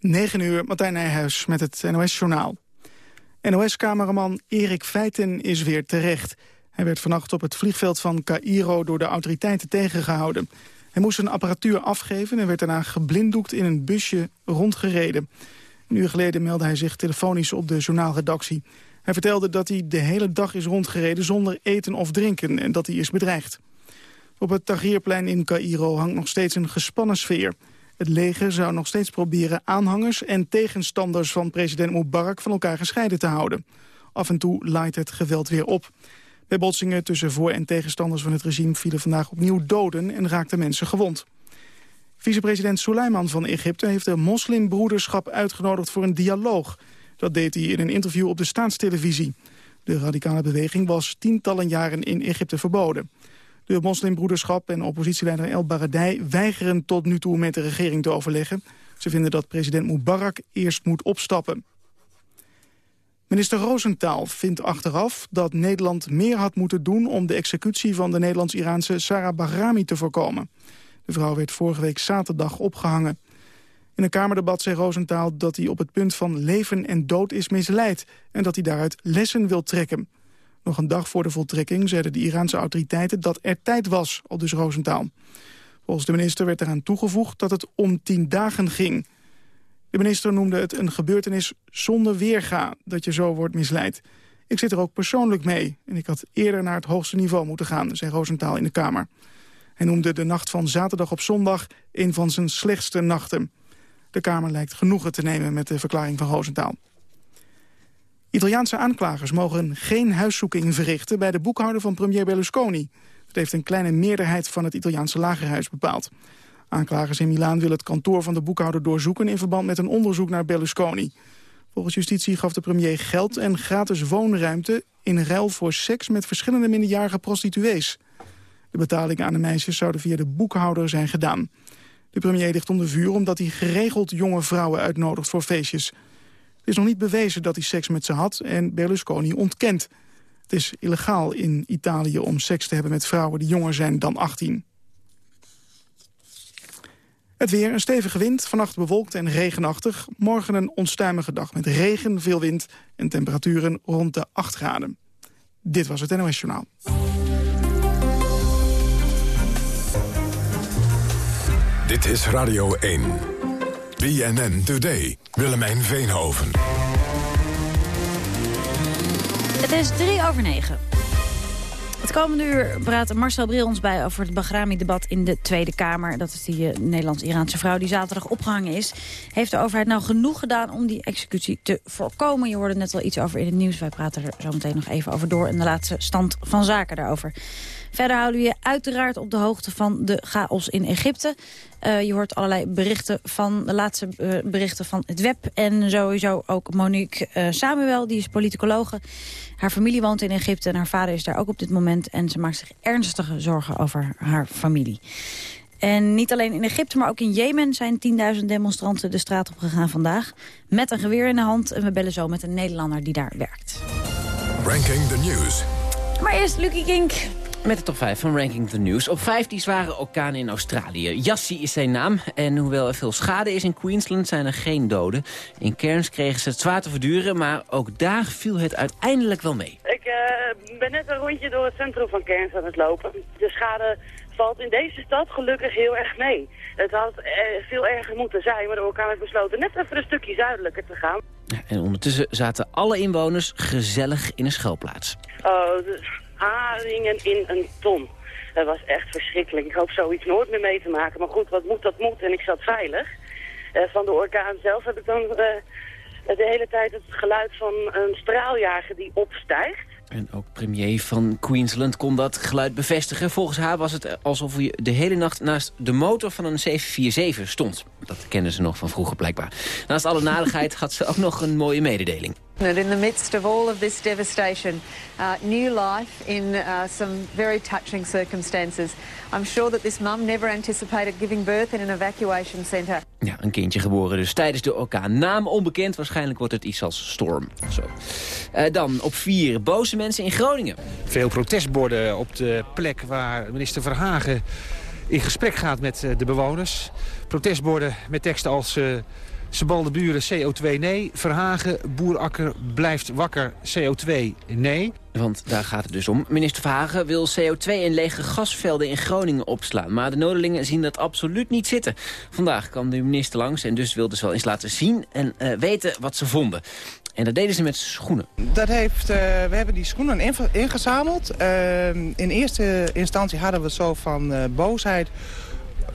9 uur, Martijn Nijhuis met het NOS-journaal. NOS-cameraman Erik Feiten is weer terecht. Hij werd vannacht op het vliegveld van Cairo door de autoriteiten tegengehouden. Hij moest zijn apparatuur afgeven en werd daarna geblinddoekt in een busje rondgereden. Een uur geleden meldde hij zich telefonisch op de journaalredactie. Hij vertelde dat hij de hele dag is rondgereden zonder eten of drinken en dat hij is bedreigd. Op het Tahrirplein in Cairo hangt nog steeds een gespannen sfeer. Het leger zou nog steeds proberen aanhangers en tegenstanders van president Mubarak van elkaar gescheiden te houden. Af en toe laait het geweld weer op. Bij botsingen tussen voor- en tegenstanders van het regime vielen vandaag opnieuw doden en raakten mensen gewond. Vicepresident Suleiman van Egypte heeft de moslimbroederschap uitgenodigd voor een dialoog. Dat deed hij in een interview op de staatstelevisie. De radicale beweging was tientallen jaren in Egypte verboden. De moslimbroederschap en oppositieleider El Baradei weigeren tot nu toe met de regering te overleggen. Ze vinden dat president Mubarak eerst moet opstappen. Minister Roosentaal vindt achteraf dat Nederland meer had moeten doen... om de executie van de Nederlands-Iraanse Sarah Bahrami te voorkomen. De vrouw werd vorige week zaterdag opgehangen. In een Kamerdebat zei Roosentaal dat hij op het punt van leven en dood is misleid... en dat hij daaruit lessen wil trekken. Nog een dag voor de voltrekking zeiden de Iraanse autoriteiten dat er tijd was, al dus Roosentaal. Volgens de minister werd eraan toegevoegd dat het om tien dagen ging. De minister noemde het een gebeurtenis zonder weerga dat je zo wordt misleid. Ik zit er ook persoonlijk mee en ik had eerder naar het hoogste niveau moeten gaan, zei Roosentaal in de Kamer. Hij noemde de nacht van zaterdag op zondag een van zijn slechtste nachten. De Kamer lijkt genoegen te nemen met de verklaring van Roosentaal. Italiaanse aanklagers mogen geen huiszoeking verrichten... bij de boekhouder van premier Berlusconi. Dat heeft een kleine meerderheid van het Italiaanse lagerhuis bepaald. Aanklagers in Milaan willen het kantoor van de boekhouder doorzoeken... in verband met een onderzoek naar Berlusconi. Volgens justitie gaf de premier geld en gratis woonruimte... in ruil voor seks met verschillende minderjarige prostituees. De betalingen aan de meisjes zouden via de boekhouder zijn gedaan. De premier ligt onder vuur omdat hij geregeld jonge vrouwen uitnodigt voor feestjes. Is nog niet bewezen dat hij seks met ze had en Berlusconi ontkent. Het is illegaal in Italië om seks te hebben met vrouwen die jonger zijn dan 18. Het weer, een stevige wind, vannacht bewolkt en regenachtig. Morgen een onstuimige dag met regen, veel wind en temperaturen rond de 8 graden. Dit was het NOS Journaal. Dit is Radio 1. BNN Today. Willemijn Veenhoven. Het is drie over negen. Het komende uur praat Marcel Bril ons bij over het Bahrami-debat in de Tweede Kamer. Dat is die uh, Nederlands-Iraanse vrouw die zaterdag opgehangen is. Heeft de overheid nou genoeg gedaan om die executie te voorkomen? Je hoorde net wel iets over in het nieuws. Wij praten er zo meteen nog even over door. En de laatste stand van zaken daarover. Verder houden we je uiteraard op de hoogte van de chaos in Egypte. Uh, je hoort allerlei berichten van de laatste uh, berichten van het web. En sowieso ook Monique uh, Samuel, die is politicologe. Haar familie woont in Egypte en haar vader is daar ook op dit moment. En ze maakt zich ernstige zorgen over haar familie. En niet alleen in Egypte, maar ook in Jemen zijn 10.000 demonstranten de straat op gegaan vandaag. Met een geweer in de hand. En we bellen zo met een Nederlander die daar werkt. Ranking the News. Maar eerst Lucky Kink. Met de top 5 van Ranking the News. Op 5 die zware orkaan in Australië. Yassi is zijn naam. En hoewel er veel schade is in Queensland zijn er geen doden. In Cairns kregen ze het zwaar te verduren. Maar ook daar viel het uiteindelijk wel mee. Ik uh, ben net een rondje door het centrum van Cairns aan het lopen. De schade valt in deze stad gelukkig heel erg mee. Het had uh, veel erger moeten zijn, maar de orkaan heeft besloten net even een stukje zuidelijker te gaan. En ondertussen zaten alle inwoners gezellig in een schuilplaats. Oh, de haringen in een ton. Dat was echt verschrikkelijk. Ik hoop zoiets nooit meer mee te maken. Maar goed, wat moet, dat moet. En ik zat veilig. Uh, van de orkaan zelf heb ik dan uh, de hele tijd het geluid van een straaljager die opstijgt. En ook premier van Queensland kon dat geluid bevestigen. Volgens haar was het alsof hij de hele nacht naast de motor van een 747 stond. Dat kennen ze nog van vroeger blijkbaar. Naast alle nadigheid had ze ook nog een mooie mededeling. In the midst of all of this devastation, uh, new life in uh, some very touching circumstances. I'm sure that this mum never anticipated giving birth in an evacuation centre. Ja, een kindje geboren dus tijdens de orkaan. Naam onbekend, waarschijnlijk wordt het iets als storm. Zo. Uh, dan op vier, boze mensen in Groningen. Veel protestborden op de plek waar minister Verhagen in gesprek gaat met de bewoners. Protestborden met teksten als... Sebalde Buren CO2 nee. Verhagen, Boerakker blijft wakker CO2 nee. Want daar gaat het dus om. Minister Verhagen wil CO2 in lege gasvelden in Groningen opslaan. Maar de Noorderlingen zien dat absoluut niet zitten. Vandaag kwam de minister langs en dus wilde ze wel eens laten zien... en uh, weten wat ze vonden. En dat deden ze met schoenen. Dat heeft, uh, we hebben die schoenen ingezameld. Uh, in eerste instantie hadden we zo van uh, boosheid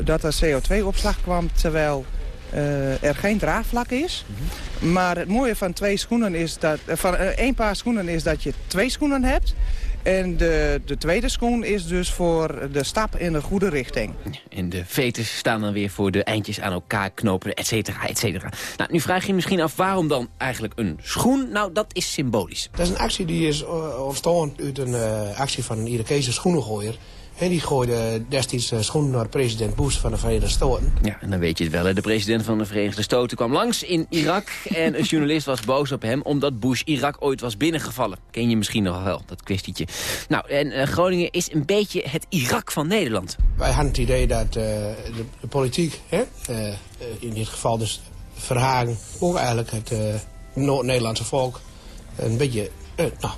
dat er CO2-opslag kwam... terwijl uh, er geen draagvlak is. Mm -hmm. Maar het mooie van twee schoenen is dat van één paar schoenen is dat je twee schoenen hebt. En de, de tweede schoen is dus voor de stap in de goede richting. En de vetes staan dan weer voor de eindjes aan elkaar knopen, et cetera, et cetera. Nou, nu vraag je je misschien af waarom dan eigenlijk een schoen? Nou, dat is symbolisch. Dat is een actie die is ontstaan uit een uh, actie van een Irakese schoenengooier. En die gooide destijds uh, schoenen naar president Bush van de Verenigde Staten. Ja, en dan weet je het wel. Hè? De president van de Verenigde Staten kwam langs in Irak. en een journalist was boos op hem omdat Bush Irak ooit was binnengevallen. Ken je misschien nog wel, dat kwestietje. Nou, en uh, Groningen is een beetje het Irak van Nederland. Wij hadden het idee dat uh, de, de, politiek, hè, in dit geval dus Verhagen... ook eigenlijk het Noord-Nederlandse volk een beetje nou,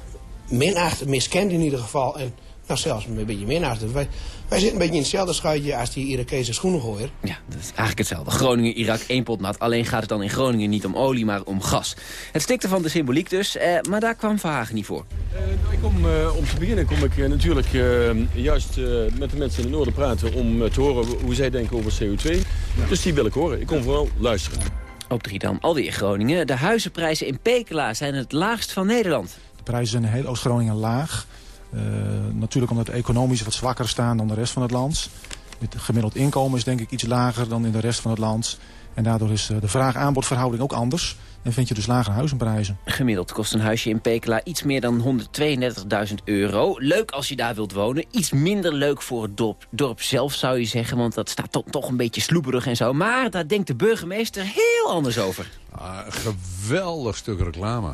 minacht, miskend in ieder geval... En, nou, zelfs een beetje meer naast. Wij, wij zitten een beetje in hetzelfde schuitje als die Irakese schoenengooier. Ja, dat is eigenlijk hetzelfde. Groningen, Irak, één pot nat. Alleen gaat het dan in Groningen niet om olie, maar om gas. Het stikte van de symboliek dus, eh, maar daar kwam Verhagen niet voor. Uh, nou, ik kom, uh, om te beginnen kom ik natuurlijk juist met de mensen in het noorden praten... om te horen hoe zij denken over CO2. Dus die wil ik horen. Ik kom vooral luisteren. Op drie dan alweer Groningen. De huizenprijzen in Pekela zijn het laagst van Nederland. De prijzen zijn in heel Oost-Groningen laag. Uh, natuurlijk omdat de economisch wat zwakker staan dan de rest van het land. Het gemiddeld inkomen is denk ik iets lager dan in de rest van het land. En daardoor is de vraag-aanbodverhouding ook anders. En vind je dus lagere huizenprijzen. Gemiddeld kost een huisje in Pekela iets meer dan 132.000 euro. Leuk als je daar wilt wonen. Iets minder leuk voor het dorp, dorp zelf zou je zeggen. Want dat staat to toch een beetje sloeberig en zo. Maar daar denkt de burgemeester heel anders over. Ah, geweldig stuk reclame.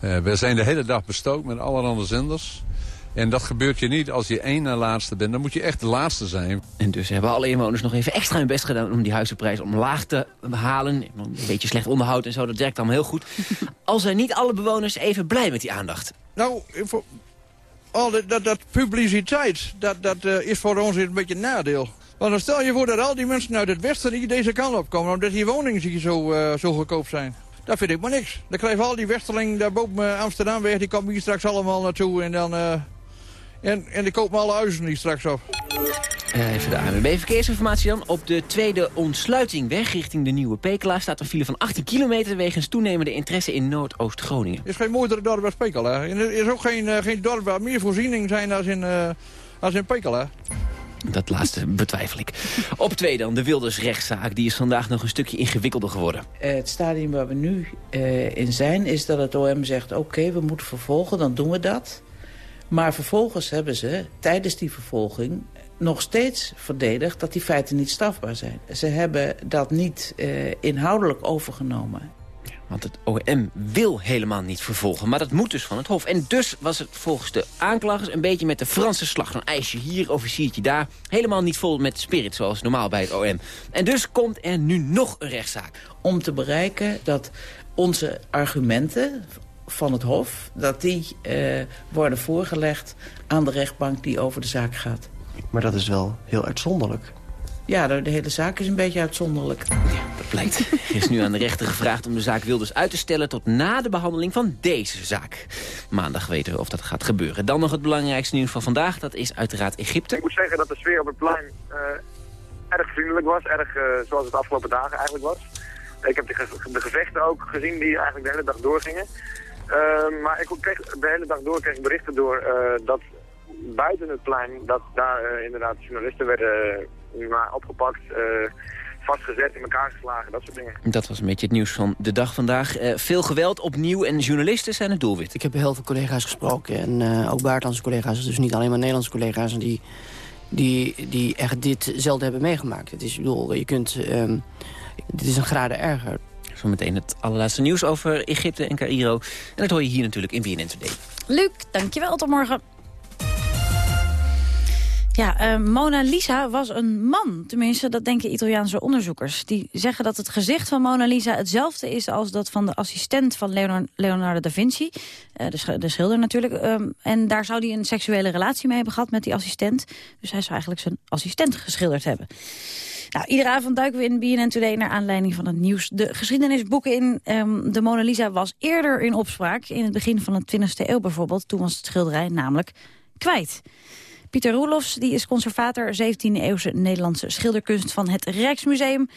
Uh, we zijn de hele dag bestookt met allerhande zenders. En dat gebeurt je niet als je één na laatste bent. Dan moet je echt de laatste zijn. En dus hebben alle inwoners nog even extra hun best gedaan... om die huizenprijs omlaag te halen. Een beetje slecht onderhoud en zo, dat werkt allemaal heel goed. Al zijn niet alle bewoners even blij met die aandacht. Nou, voor, al dat, dat, dat publiciteit, dat, dat uh, is voor ons een beetje een nadeel. Want dan stel je voor dat al die mensen uit het westen niet deze kant op komen... omdat die woningen hier zo, uh, zo goedkoop zijn. Dat vind ik maar niks. Dan krijgen al die westerling daar boven Amsterdam weg... die komen hier straks allemaal naartoe en dan... Uh, en, en ik koop me alle huizen niet straks af. Even de ANWB Verkeersinformatie dan. Op de tweede ontsluitingweg richting de Nieuwe Pekela... staat een file van 18 kilometer wegens toenemende interesse in Noordoost-Groningen. Er is geen mooier dorp als Pekela. Er is ook geen, uh, geen dorp waar meer voorzieningen zijn als in, uh, als in Pekela. Dat laatste betwijfel ik. Op twee dan, de Wilders-rechtszaak. Die is vandaag nog een stukje ingewikkelder geworden. Uh, het stadium waar we nu uh, in zijn is dat het OM zegt... oké, okay, we moeten vervolgen, dan doen we dat. Maar vervolgens hebben ze tijdens die vervolging nog steeds verdedigd dat die feiten niet strafbaar zijn. Ze hebben dat niet uh, inhoudelijk overgenomen. Want het OM wil helemaal niet vervolgen. Maar dat moet dus van het Hof. En dus was het volgens de aanklagers een beetje met de Franse slag. Een ijsje hier, officiertje daar. Helemaal niet vol met spirit, zoals normaal bij het OM. En dus komt er nu nog een rechtszaak. Om te bereiken dat onze argumenten van het Hof... dat die uh, worden voorgelegd aan de rechtbank die over de zaak gaat. Maar dat is wel heel uitzonderlijk. Ja, de hele zaak is een beetje uitzonderlijk. Ja, dat blijkt. Er is nu aan de rechter gevraagd om de zaak Wilders uit te stellen... tot na de behandeling van deze zaak. Maandag weten we of dat gaat gebeuren. Dan nog het belangrijkste nieuws van vandaag. Dat is uiteraard Egypte. Ik moet zeggen dat de sfeer op het plein uh, erg vriendelijk was. Erg uh, zoals het de afgelopen dagen eigenlijk was. Ik heb de, ge de gevechten ook gezien die eigenlijk de hele dag doorgingen. Uh, maar ik kreeg de hele dag door kreeg ik berichten door uh, dat buiten het plein, dat daar uh, inderdaad journalisten werden maar opgepakt, vastgezet, in elkaar geslagen, dat soort dingen. Dat was een beetje het nieuws van de dag vandaag. veel geweld opnieuw en journalisten zijn het doelwit. Ik heb heel veel collega's gesproken en ook buitenlandse collega's, dus niet alleen maar Nederlandse collega's. En die, die, die echt dit zelden hebben meegemaakt. Het is, ik bedoel, je kunt, um, dit is een graden erger. Zometeen het allerlaatste nieuws over Egypte en Cairo. En dat hoor je hier natuurlijk in BNN Today. Luc, dankjewel. Tot morgen. Ja, uh, Mona Lisa was een man. Tenminste, dat denken Italiaanse onderzoekers. Die zeggen dat het gezicht van Mona Lisa hetzelfde is... als dat van de assistent van Leonardo da Vinci. Uh, de, de, schilder natuurlijk. Um, en daar zou hij een seksuele relatie mee hebben gehad met die assistent. Dus hij zou eigenlijk zijn assistent geschilderd hebben. Nou, iedere avond duiken we in BNN Today naar aanleiding van het nieuws de geschiedenisboeken in. Um, de Mona Lisa was eerder in opspraak, in het begin van de 20e eeuw bijvoorbeeld. Toen was het schilderij namelijk kwijt. Pieter Roelofs die is conservator 17e-eeuwse Nederlandse schilderkunst van het Rijksmuseum.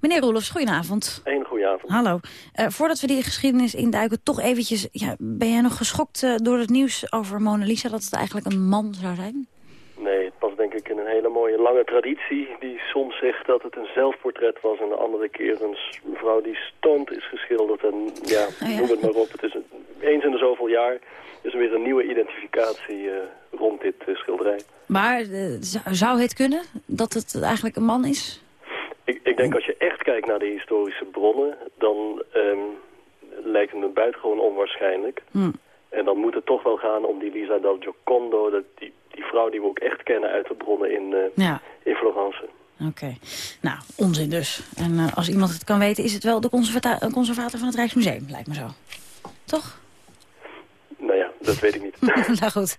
Meneer Roelofs, goedenavond. Een goede avond. Hallo. Uh, voordat we die geschiedenis induiken, toch eventjes... Ja, ben jij nog geschokt uh, door het nieuws over Mona Lisa... dat het eigenlijk een man zou zijn? Nee, het past denk ik in een hele mooie lange traditie... die soms zegt dat het een zelfportret was... en de andere keer een vrouw die stoned is geschilderd. En ja, oh ja. noem het maar op. Het is een, eens in de zoveel jaar is er weer een nieuwe identificatie uh, rond dit uh, schilderij. Maar uh, zou het kunnen dat het eigenlijk een man is? Ik, ik, denk als je echt kijkt naar de historische bronnen... dan um, lijkt het me buitengewoon onwaarschijnlijk. Hmm. En dan moet het toch wel gaan om die Lisa del Giocondo... Dat die, die vrouw die we ook echt kennen uit de bronnen in, ja. in Florence. Oké. Okay. Nou, onzin dus. En als iemand het kan weten, is het wel de conservata conservator van het Rijksmuseum, lijkt me zo. Toch? Dat weet ik niet. nou goed,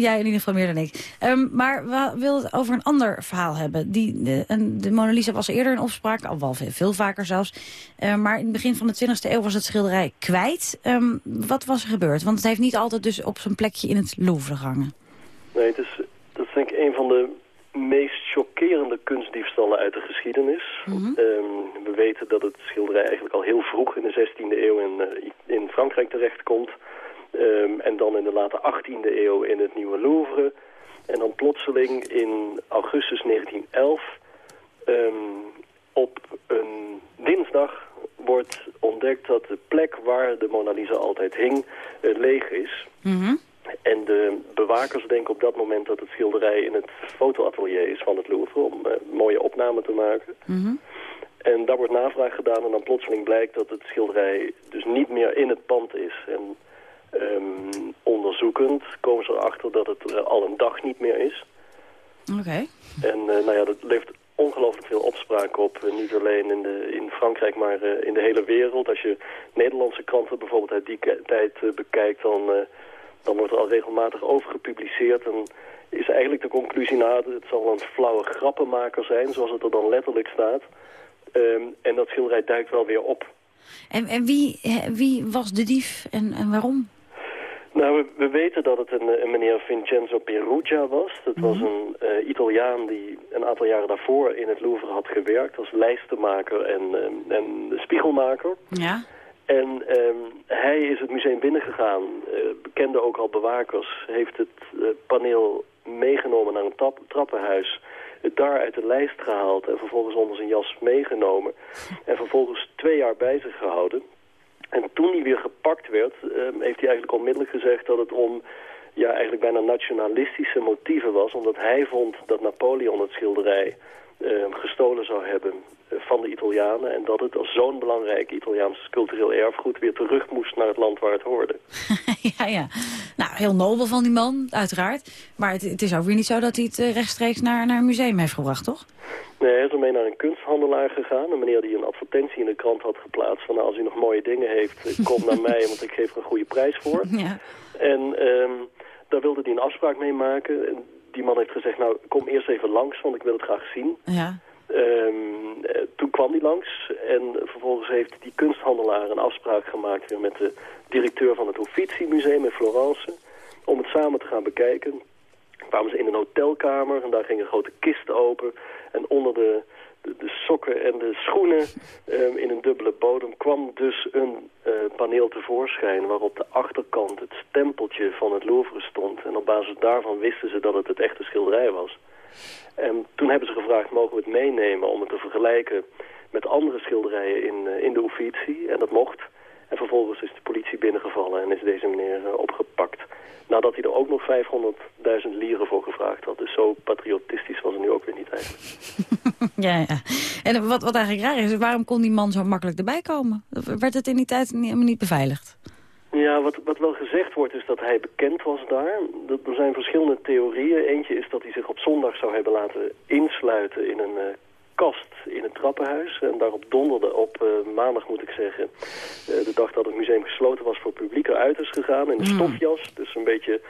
jij in ieder geval meer dan ik. Um, maar we willen het over een ander verhaal hebben. Die, de, de Mona Lisa was eerder in opspraak, al wel veel, veel vaker zelfs. Uh, maar in het begin van de 20e eeuw was het schilderij kwijt. Um, wat was er gebeurd? Want het heeft niet altijd dus op zijn plekje in het Louvre gehangen. Nee, het is, dat is denk ik een van de meest chockerende kunstdiefstallen uit de geschiedenis. Mm -hmm. um, we weten dat het schilderij eigenlijk al heel vroeg in de 16e eeuw in, uh, in Frankrijk terechtkomt. Um, en dan in de late 18e eeuw in het Nieuwe Louvre. En dan plotseling in augustus 1911 um, op een dinsdag wordt ontdekt dat de plek waar de Mona Lisa altijd hing uh, leeg is. Mm -hmm. En de bewakers denken op dat moment dat het schilderij in het fotoatelier is van het Louvre... om uh, mooie opnamen te maken. Mm -hmm. En daar wordt navraag gedaan en dan plotseling blijkt dat het schilderij dus niet meer in het pand is. En um, onderzoekend komen ze erachter dat het uh, al een dag niet meer is. Oké. Okay. En uh, nou ja, dat levert ongelooflijk veel opspraak op. Uh, niet alleen in, de, in Frankrijk, maar in de hele wereld. Als je Nederlandse kranten bijvoorbeeld uit die tijd bekijkt... dan dan wordt er al regelmatig over gepubliceerd. En is eigenlijk de conclusie, nou, het zal een flauwe grappenmaker zijn, zoals het er dan letterlijk staat. Um, en dat schilderij duikt wel weer op. En, en wie, wie was de dief en, en waarom? Nou, we, we, weten dat het een, een meneer Vincenzo Perugia was. Dat -hmm. was een uh, Italiaan die een aantal jaren daarvoor in het Louvre had gewerkt... als lijstenmaker en, uh, en spiegelmaker. Ja. En um, hij is het museum binnengegaan, uh, bekende ook al bewakers, heeft het uh, paneel meegenomen naar een trap trappenhuis, het daar uit de lijst gehaald en vervolgens onder zijn jas meegenomen. En vervolgens twee jaar bij zich gehouden. En toen hij weer gepakt werd, uh, heeft hij eigenlijk onmiddellijk gezegd dat het om ja, eigenlijk bijna nationalistische motieven was. Omdat hij vond dat Napoleon het schilderij gestolen zou hebben van de Italianen. En dat het als zo'n belangrijk Italiaans cultureel erfgoed weer terug moest naar het land waar het hoorde. ja, ja. Nou, heel nobel van die man, uiteraard. Maar het, het is ook weer niet zo dat hij het rechtstreeks naar, naar een museum heeft gebracht, toch? Nee, hij is ermee naar een kunsthandelaar gegaan. Een meneer die een advertentie in de krant had geplaatst van... Nou, als u nog mooie dingen heeft, kom naar mij, want ik geef er een goede prijs voor. Ja. En um, daar wilde hij een afspraak mee maken. Die man heeft gezegd, nou, kom eerst even langs, want ik wil het graag zien. Ja. Um, toen kwam hij langs en vervolgens heeft die kunsthandelaar een afspraak gemaakt weer met de directeur van het Uffizi Museum in Florence om het samen te gaan bekijken. Kwamen ze in een hotelkamer en daar ging een grote kist open en onder de, de, sokken en de schoenen um, in een dubbele bodem kwam dus een uh, paneel tevoorschijn waarop de achterkant het stempeltje van het Louvre stond en op basis daarvan wisten ze dat het het echte schilderij was. En toen hebben ze gevraagd, mogen we het meenemen om het te vergelijken met andere schilderijen in, uh, in de Uffizi. En dat mocht. En vervolgens is de politie binnengevallen en is deze meneer uh, opgepakt. Nadat hij er ook nog 500.000 lieren voor gevraagd had. Dus zo patriotistisch was hij nu ook weer niet eigenlijk. ja, ja. En wat, wat eigenlijk raar is, waarom kon die man zo makkelijk erbij komen? Werd het in die tijd niet, niet beveiligd? Ja, wat, wat wel gezegd wordt is dat hij bekend was daar. Dat, er zijn verschillende theorieën. Eentje is dat hij zich op zondag zou hebben laten insluiten in een uh, kast in het trappenhuis. En daarop donderde op uh, maandag, moet ik zeggen, uh, de dag dat het museum gesloten was voor publiek eruit is gegaan. In een stofjas, dus een beetje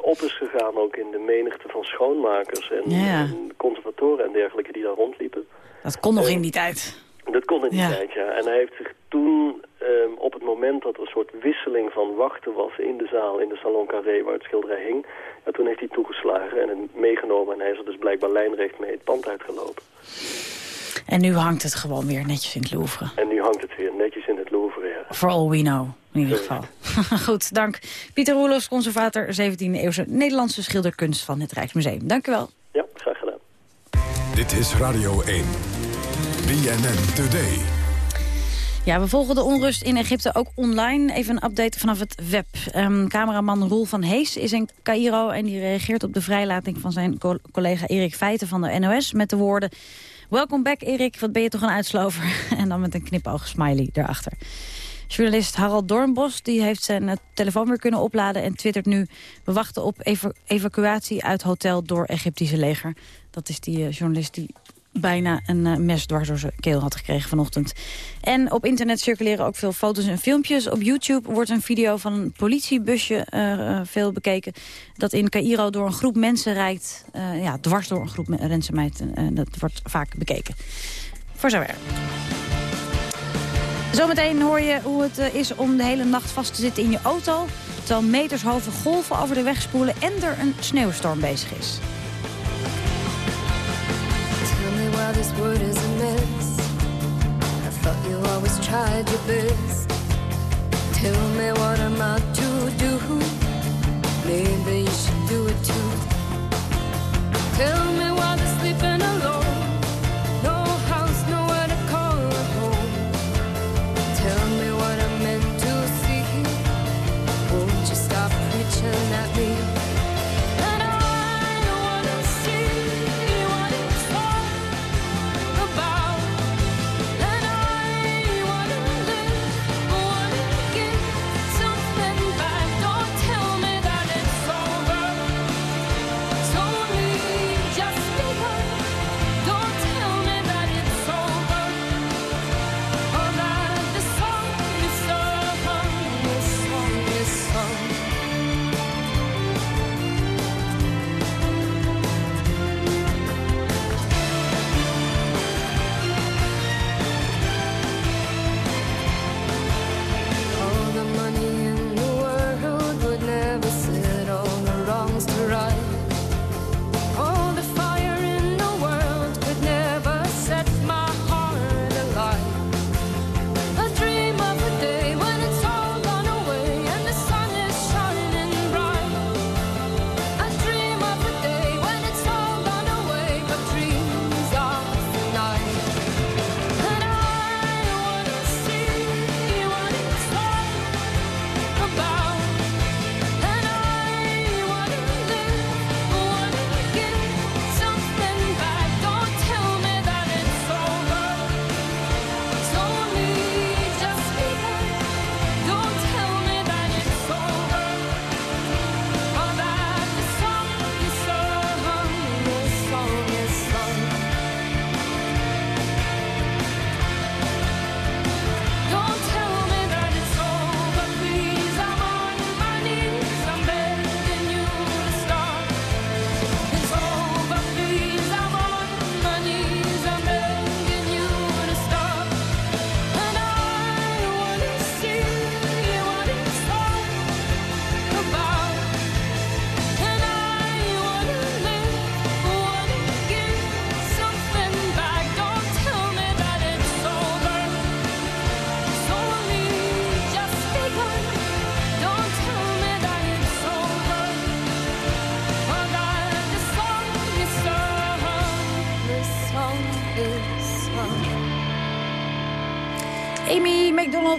op is gegaan ook in de menigte van schoonmakers en, en conservatoren en dergelijke die daar rondliepen. Dat kon nog in die tijd. Dat kon in die Ja. tijd, ja. En hij heeft zich toen, ehm, op het moment dat er een soort wisseling van wachten was in de zaal, in de Salon Carré waar het schilderij hing, ja, toen heeft hij toegeslagen en het meegenomen en hij is er dus blijkbaar lijnrecht mee het pand uitgelopen. En nu hangt het gewoon weer netjes in het Louvre. En nu hangt het weer netjes in het Louvre, ja. For all we know, in ieder geval. Goed, dank. Pieter Roelofs, conservator 17e-eeuwse Nederlandse schilderkunst van het Rijksmuseum. Dank u wel. Ja, graag gedaan. Dit is Radio 1. BNN Today. Ja, we volgen de onrust in Egypte ook online. Even een update vanaf het web. Ehm, cameraman Roel van Hees is in Cairo... en die reageert op de vrijlating van zijn co- collega Erik Feiten van de NOS... met de woorden... Welkom back Erik, wat ben je toch een uitslover? en dan met een knipoog smiley erachter. Journalist Harald Doornbos die heeft zijn eh, telefoon weer kunnen opladen... en twittert nu... we wachten op eva- evacuatie uit hotel door Egyptische leger. Dat is die eh, journalist die bijna een eh, mes dwars door zijn keel had gekregen vanochtend. En op internet circuleren ook veel foto's en filmpjes. Op YouTube wordt een video van een politiebusje eh, eh, veel bekeken... dat in Cairo door een groep mensen rijdt. ja, dwars door een groep me- mensen. dat wordt vaak bekeken. Voor zover. Zometeen hoor je hoe het is om de hele nacht vast te zitten in je auto... terwijl metershoge golven over de weg spoelen en er een sneeuwstorm bezig is. Why this word is a mess. I thought you always tried your best. Tell me what am I to do? Maybe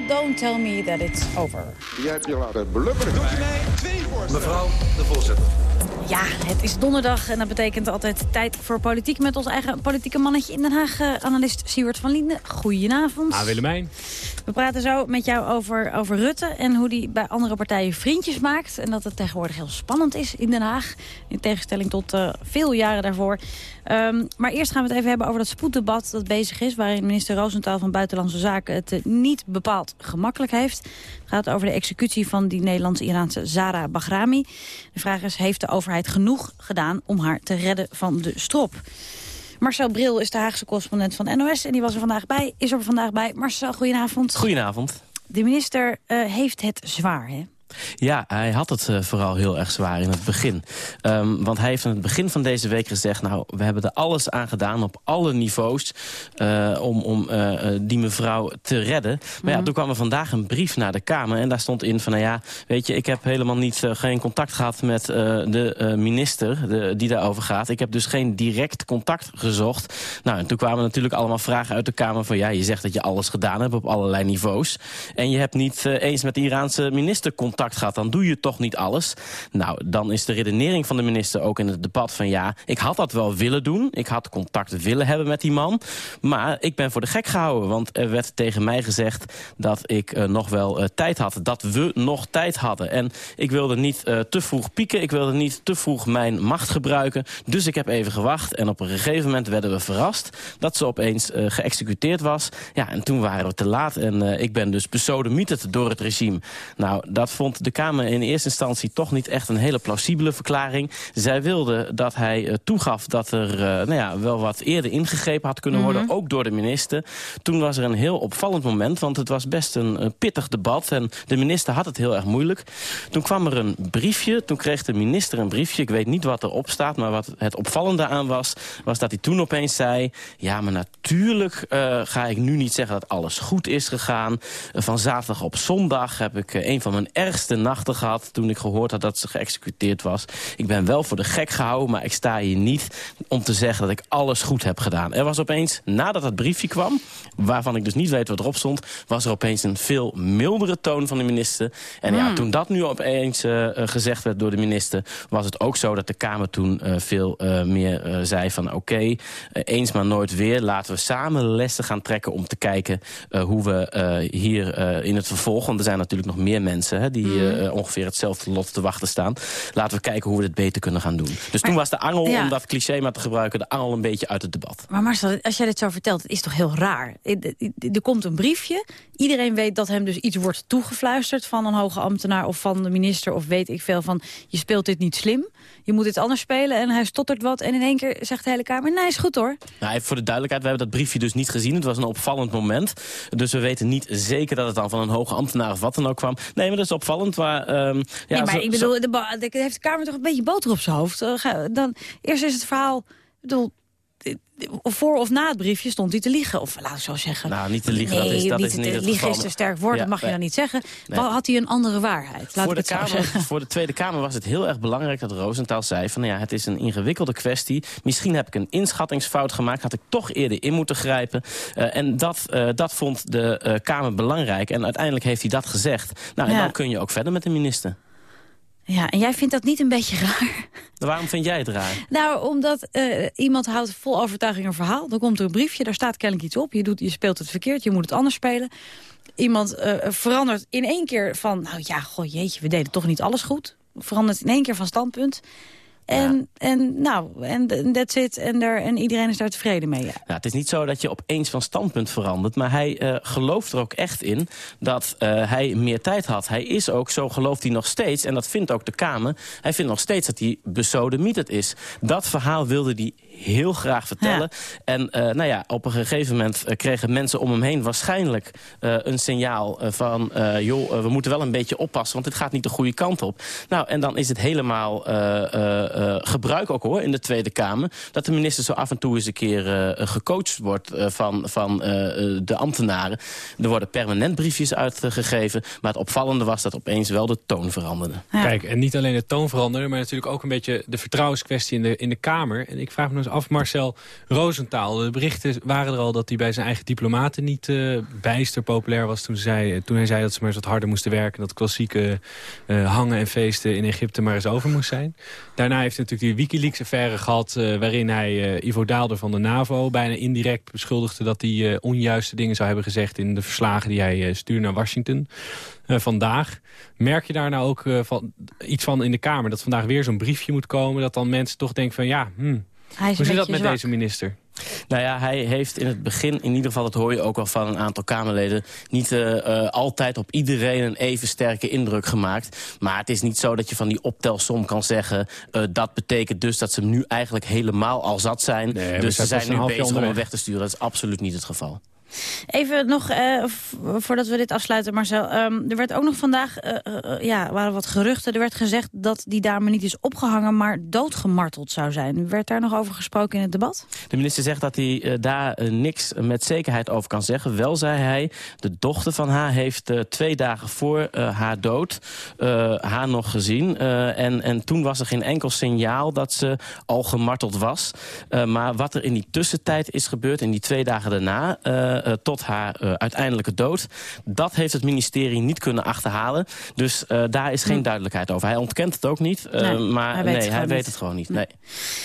don't tell me that it's over. Die heb je laten blubberen. Mevrouw de voorzitter. Ja, het is donderdag en dat betekent altijd tijd voor politiek... met ons eigen politieke mannetje in Den Haag, eh, analist Siewert van Linden. Goedenavond. Ah, Willemijn. We praten zo met jou over, over Rutte en hoe die bij andere partijen vriendjes maakt. En dat het tegenwoordig heel spannend is in Den Haag. In tegenstelling tot uh, veel jaren daarvoor. Um, maar eerst gaan we het even hebben over dat spoeddebat dat bezig is... waarin minister Roosentaal van Buitenlandse Zaken het uh, niet bepaald gemakkelijk heeft. Het gaat over de executie van die Nederlands-Iraanse Zara Bahrami. De vraag is, heeft de overheid genoeg gedaan om haar te redden van de strop? Marcel Bril is de Haagse correspondent van NOS en die was er vandaag bij, is er vandaag bij. Marcel, goedenavond. Goedenavond. De minister uh, heeft het zwaar, hè? Ja, hij had het uh, vooral heel erg zwaar in het begin. Um, want hij heeft aan het begin van deze week gezegd... nou, we hebben er alles aan gedaan op alle niveaus... Uh, om, om uh, die mevrouw te redden. Maar mm -hmm. ja, toen kwam er vandaag een brief naar de Kamer... en daar stond in van, nou ja, weet je... ik heb helemaal niet, geen contact gehad met de minister de, die daarover gaat. Ik heb dus geen direct contact gezocht. Nou, en toen kwamen natuurlijk allemaal vragen uit de Kamer van... ja, je zegt dat je alles gedaan hebt op allerlei niveaus... en je hebt niet eens met de Iraanse minister contact gaat, dan doe je toch niet alles. Nou, dan is de redenering van de minister ook in het debat van... ja, ik had dat wel willen doen. Ik had contact willen hebben met die man. Maar ik ben voor de gek gehouden. Want er werd tegen mij gezegd dat ik uh, nog wel uh, tijd had. Dat we nog tijd hadden. En ik wilde niet uh, te vroeg pieken. Ik wilde niet te vroeg mijn macht gebruiken. Dus ik heb even gewacht. En op een gegeven moment werden we verrast... dat ze opeens geëxecuteerd was. Ja, en toen waren we te laat. En ik ben dus besodemieterd door het regime. Nou, dat vond vond de Kamer in eerste instantie toch niet echt een hele plausibele verklaring. Zij wilde dat hij uh, toegaf dat er uh, nou ja, wel wat eerder ingegrepen had kunnen worden, mm -hmm. ook door de minister. Toen was er een heel opvallend moment, want het was best een, pittig debat en de minister had het heel erg moeilijk. Toen kwam er een briefje, toen kreeg de minister een briefje, ik weet niet wat erop staat, maar wat het opvallende aan was, was dat hij toen opeens zei, ja maar natuurlijk uh, ga ik nu niet zeggen dat alles goed is gegaan. van zaterdag op zondag heb ik een van mijn ergste nachten gehad toen ik gehoord had dat ze geëxecuteerd was. Ik ben wel voor de gek gehouden, maar ik sta hier niet om te zeggen dat ik alles goed heb gedaan. Er was opeens, nadat het briefje kwam, waarvan ik dus niet weet wat erop stond, was er opeens een veel mildere toon van de minister. En mm. ja, toen dat nu opeens uh, gezegd werd door de minister, was het ook zo dat de Kamer toen uh, veel uh, meer zei van oké, okay, eens maar nooit weer, laten we samen lessen gaan trekken om te kijken hoe we hier in het vervolg, want er zijn natuurlijk nog meer mensen hè, die uh, ongeveer hetzelfde lot te wachten staan. Laten we kijken hoe we dit beter kunnen gaan doen. Dus maar, toen was de angel, ja. om dat cliché maar te gebruiken... de angel een beetje uit het debat. Maar Marcel, als jij dit zo vertelt, het is toch heel raar? Er komt een briefje, iedereen weet dat hem dus iets wordt toegefluisterd... van een hoge ambtenaar of van de minister of weet ik veel van... je speelt dit niet slim, je moet dit anders spelen... en hij stottert wat en in één keer zegt de hele Kamer... nee, is goed hoor. Nou, voor de duidelijkheid, we hebben dat briefje dus niet gezien. Het was een opvallend moment. Dus we weten niet zeker dat het dan van een hoge ambtenaar of wat dan ook kwam. Nee, maar dat is opvallend. Waar, um, ja, nee, maar zo, ik bedoel, de, de, heeft de Kamer toch een beetje boter op zijn hoofd. Uh, dan, eerst is het verhaal... Ik bedoel, voor of na het briefje stond hij te liegen. Of laat ik zo zeggen. Nou, niet te liegen, nee, dat is, dat niet is niet te, het Liegen is een sterk woord, Ja, dat mag je dan niet zeggen. Nee. Had hij een andere waarheid? Laat voor, ik de Kamer, zeggen. voor de Tweede Kamer was het heel erg belangrijk dat Roosentaal zei... van nou ja, het is een ingewikkelde kwestie. Misschien heb ik een inschattingsfout gemaakt. Had ik toch eerder in moeten grijpen. Uh, en dat, uh, dat vond de uh, Kamer belangrijk. En uiteindelijk heeft hij dat gezegd. Nou, en Ja. dan kun je ook verder met de minister. Ja, en jij vindt dat niet een beetje raar? Waarom vind jij het raar? Nou, omdat eh, iemand houdt vol overtuiging een verhaal. Dan komt er een briefje, daar staat kennelijk iets op. Je, doet, je speelt het verkeerd, je moet het anders spelen. Iemand eh, verandert in één keer van... nou ja, goh, jeetje, we deden toch niet alles goed. Verandert in één keer van standpunt. En, en nou, en that's it. En, daar, en iedereen is daar tevreden mee. Ja. Nou, het is niet zo dat je opeens van standpunt verandert. Maar hij uh, gelooft er ook echt in dat uh, hij meer tijd had. Hij is ook, zo gelooft hij nog steeds, en dat vindt ook de Kamer... hij vindt nog steeds dat hij besodemieterd is. Dat verhaal wilde hij heel graag vertellen. Ja. En uh, nou ja, op een gegeven moment kregen mensen om hem heen... waarschijnlijk een signaal van... joh, we moeten wel een beetje oppassen, want dit gaat niet de goede kant op. Nou, en dan is het helemaal... Uh, gebruik ook hoor in de Tweede Kamer... dat de minister zo af en toe eens een keer uh, gecoacht wordt uh, van, van de ambtenaren. Er worden permanent briefjes uitgegeven... maar het opvallende was dat opeens wel de toon veranderde. Ja. Kijk, en niet alleen de toon veranderde... maar natuurlijk ook een beetje de vertrouwenskwestie in de, in de Kamer. En ik vraag me af, Marcel Roosentaal. De berichten waren er al dat hij bij zijn eigen diplomaten niet uh, bijster populair was... Toen, zei, toen hij zei dat ze maar eens wat harder moesten werken... dat klassieke uh, hangen en feesten in Egypte maar eens over moest zijn. Daarna heeft hij natuurlijk die Wikileaks-affaire gehad... Waarin hij Ivo Daalder van de NAVO bijna indirect beschuldigde... dat hij onjuiste dingen zou hebben gezegd in de verslagen die hij stuurde naar Washington. vandaag. Merk je daar nou ook van, iets van in de Kamer? Dat vandaag weer zo'n briefje moet komen... dat dan mensen toch denken van ja, hmm, hoe zit dat met zwak. deze minister? Nou ja, hij heeft in het begin, in ieder geval, dat hoor je ook wel van een aantal Kamerleden... niet uh, uh, altijd op iedereen een even sterke indruk gemaakt. Maar het is niet zo dat je van die optelsom kan zeggen... Uh, dat betekent dus dat ze hem nu eigenlijk helemaal al zat zijn. Nee, dus ze zijn nu bezig om hem weg te sturen. Dat is absoluut niet het geval. Even nog, uh, voordat we dit afsluiten, Marcel. Um, er werd ook nog vandaag, uh, uh, ja, waren wat geruchten. Er werd gezegd dat die dame niet is opgehangen, maar doodgemarteld zou zijn. Werd daar nog over gesproken in het debat? De minister zegt dat hij daar niks met zekerheid over kan zeggen. Wel zei hij, de dochter van haar heeft twee dagen voor haar dood haar nog gezien. en, en toen was er geen enkel signaal dat ze al gemarteld was. maar wat er in die tussentijd is gebeurd, in die twee dagen daarna... Uh, tot haar uh, uiteindelijke dood. Dat heeft het ministerie niet kunnen achterhalen. Dus uh, daar is geen hm. duidelijkheid over. Hij ontkent het ook niet, nee, maar hij weet, nee, het, hij weet het gewoon niet. Nee.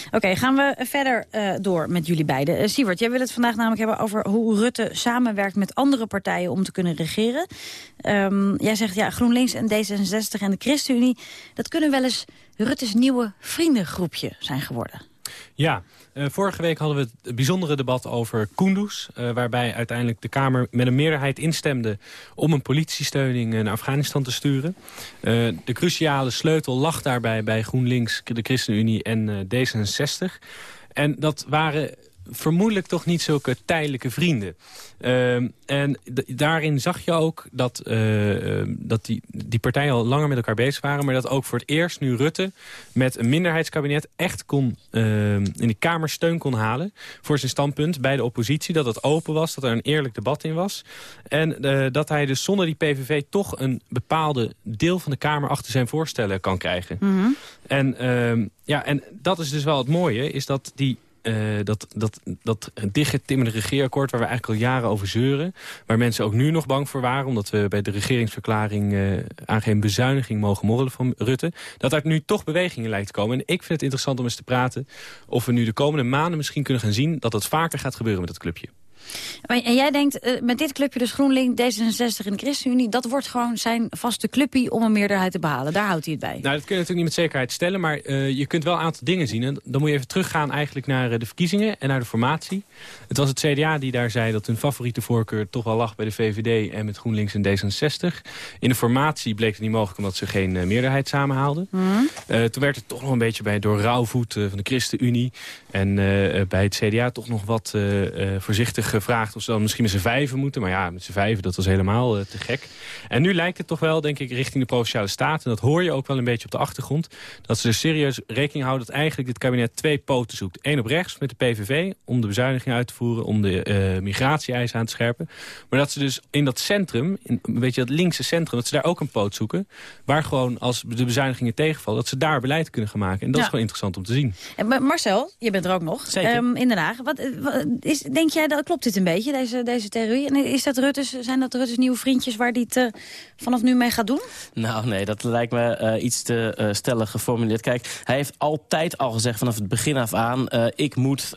Oké, okay, gaan we verder door met jullie beiden. Siewert, jij wil het vandaag namelijk hebben over hoe Rutte samenwerkt met andere partijen om te kunnen regeren. Um, jij zegt ja, GroenLinks en D66 en de ChristenUnie, dat kunnen wel eens Rutte's nieuwe vriendengroepje zijn geworden. Ja, uh, vorige week hadden we het bijzondere debat over Kunduz... Uh, waarbij uiteindelijk de Kamer met een meerderheid instemde... om een politiesteuning naar Afghanistan te sturen. de cruciale sleutel lag daarbij bij GroenLinks, de ChristenUnie en D66. En dat waren vermoedelijk toch niet zulke tijdelijke vrienden. Uh, en daarin zag je ook dat, uh, dat die, die partijen al langer met elkaar bezig waren... maar dat ook voor het eerst nu Rutte met een minderheidskabinet... echt kon, uh, in de Kamer steun kon halen voor zijn standpunt bij de oppositie. Dat het open was, dat er een eerlijk debat in was. En uh, dat hij dus zonder die PVV toch een bepaalde deel van de Kamer... achter zijn voorstellen kan krijgen. Mm -hmm. en, ja, en dat is dus wel het mooie, is dat die uh, dat, dat, dat dichtgetimmerde regeerakkoord... waar we eigenlijk al jaren over zeuren... waar mensen ook nu nog bang voor waren... omdat we bij de regeringsverklaring uh, aan geen bezuiniging mogen morrelen van Rutte... dat daar nu toch bewegingen lijkt te komen. En ik vind het interessant om eens te praten... of we nu de komende maanden misschien kunnen gaan zien... dat dat vaker gaat gebeuren met dat clubje. En jij denkt, uh, met dit clubje, dus GroenLinks, D66 en de ChristenUnie... dat wordt gewoon zijn vaste clubje om een meerderheid te behalen. Daar houdt hij het bij. Nou, dat kun je natuurlijk niet met zekerheid stellen... maar uh, je kunt wel een aantal dingen zien. En dan moet je even teruggaan eigenlijk naar uh, de verkiezingen en naar de formatie. Het was het CDA die daar zei dat hun favoriete voorkeur... toch wel lag bij de VVD en met GroenLinks en D66. In de formatie bleek het niet mogelijk omdat ze geen meerderheid samenhaalden. Mm. toen werd het toch nog een beetje bij door rouwvoet van de ChristenUnie... en bij het CDA toch nog wat voorzichtig gevraagd of ze dan misschien met z'n vijven moeten. Maar ja, met z'n vijven, dat was helemaal uh, te gek. En nu lijkt het toch wel, denk ik, richting de Provinciale Staten... en dat hoor je ook wel een beetje op de achtergrond... dat ze er serieus rekening houden dat eigenlijk dit kabinet twee poten zoekt. Eén op rechts met de PVV, om de bezuiniging uit te voeren... om de uh, migratie-eisen aan te scherpen. Maar dat ze dus in dat centrum, in een beetje dat linkse centrum... dat ze daar ook een poot zoeken... waar gewoon als de bezuinigingen tegenvallen... dat ze daar beleid kunnen gaan maken. En dat Ja. is gewoon interessant om te zien. En, maar Marcel, je bent er ook nog, Zeker. Ehm, in Den Haag. Wat, wat, is, denk jij, dat klopt dit een beetje, deze, deze theorie? En is dat Rutte's, zijn dat Rutte's nieuwe vriendjes waar die het eh, vanaf nu mee gaat doen? Nou nee, dat lijkt me uh, iets te uh, stellig geformuleerd. Kijk, hij heeft altijd al gezegd vanaf het begin af aan... Ik moet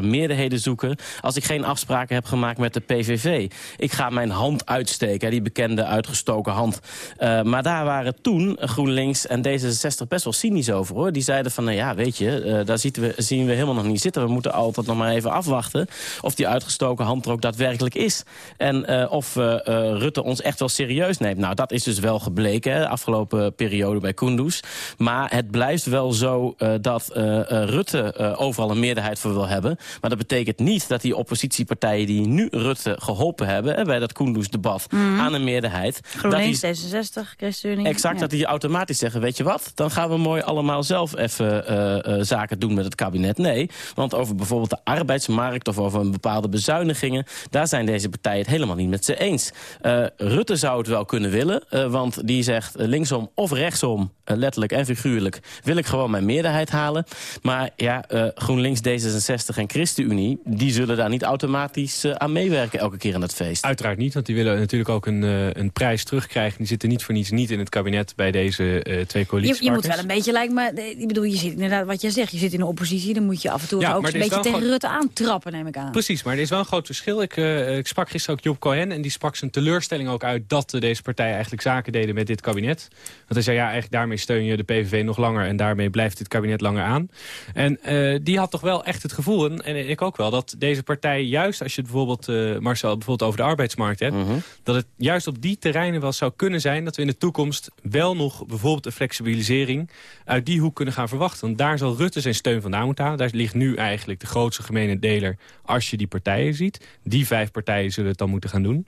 meerderheden zoeken als ik geen afspraken heb gemaakt met de PVV. Ik ga mijn hand uitsteken, die bekende uitgestoken hand. maar daar waren toen GroenLinks en D66 best wel cynisch over. hoor. Die zeiden van, nou ja, weet je, daar zien we, zien we helemaal nog niet zitten. We moeten altijd nog maar even afwachten of die uitgestoken hand er ook daadwerkelijk is. En uh, of uh, uh, Rutte ons echt wel serieus neemt. Nou, dat is dus wel gebleken, hè, de afgelopen periode bij Kunduz. Maar het blijft wel zo dat Rutte overal een meerderheid voor wil hebben. Maar dat betekent niet dat die oppositiepartijen die nu Rutte geholpen hebben... Hè, bij dat Kunduz-debat Mhm. aan een meerderheid... GroenLinks, dat die, D66, ChristenUnie. Exact, ja. dat die automatisch zeggen, weet je wat? Dan gaan we mooi allemaal zelf even zaken doen met het kabinet. Nee, want over bijvoorbeeld de arbeidsmarkt... of over een bepaalde bezuinigingen... daar zijn deze partijen het helemaal niet met ze eens. Uh, Rutte zou het wel kunnen willen, want die zegt linksom of rechtsom... eh, letterlijk en figuurlijk, wil ik gewoon mijn meerderheid halen. Maar ja, eh, GroenLinks, D66 en ChristenUnie, die zullen daar niet automatisch eh, aan meewerken elke keer aan het feest. Uiteraard niet, want die willen natuurlijk ook een, eh, een prijs terugkrijgen. Die zitten niet voor niets niet in het kabinet bij deze eh, twee Je, coalitiepartners. je moet wel een beetje, lijkt me, eh, ik bedoel, je zit inderdaad wat jij zegt, je zit in de oppositie, dan moet je af en toe Ja, ook maar een beetje tegen gewoon- Rutte aantrappen, neem ik aan. Precies, maar er is wel een groot verschil. Ik, eh, ik sprak gisteren ook Job Cohen en die sprak zijn teleurstelling ook uit... dat deze partijen eigenlijk zaken deden met dit kabinet. Want hij zei, ja, eigenlijk daarmee steun je de PVV nog langer... en daarmee blijft dit kabinet langer aan. En eh, die had toch wel echt het gevoel, en, en ik ook wel... dat deze partij juist, als je het bijvoorbeeld, eh, Marcel, bijvoorbeeld over de arbeidsmarkt hebt... dat het juist op die terreinen wel zou kunnen zijn... dat we in de toekomst wel nog bijvoorbeeld een flexibilisering... uit die hoek kunnen gaan verwachten. Want daar zal Rutte zijn steun vandaan moeten halen. Daar ligt nu eigenlijk de grootste gemene deler als je die partijen ziet. Die vijf partijen zullen het dan moeten gaan doen.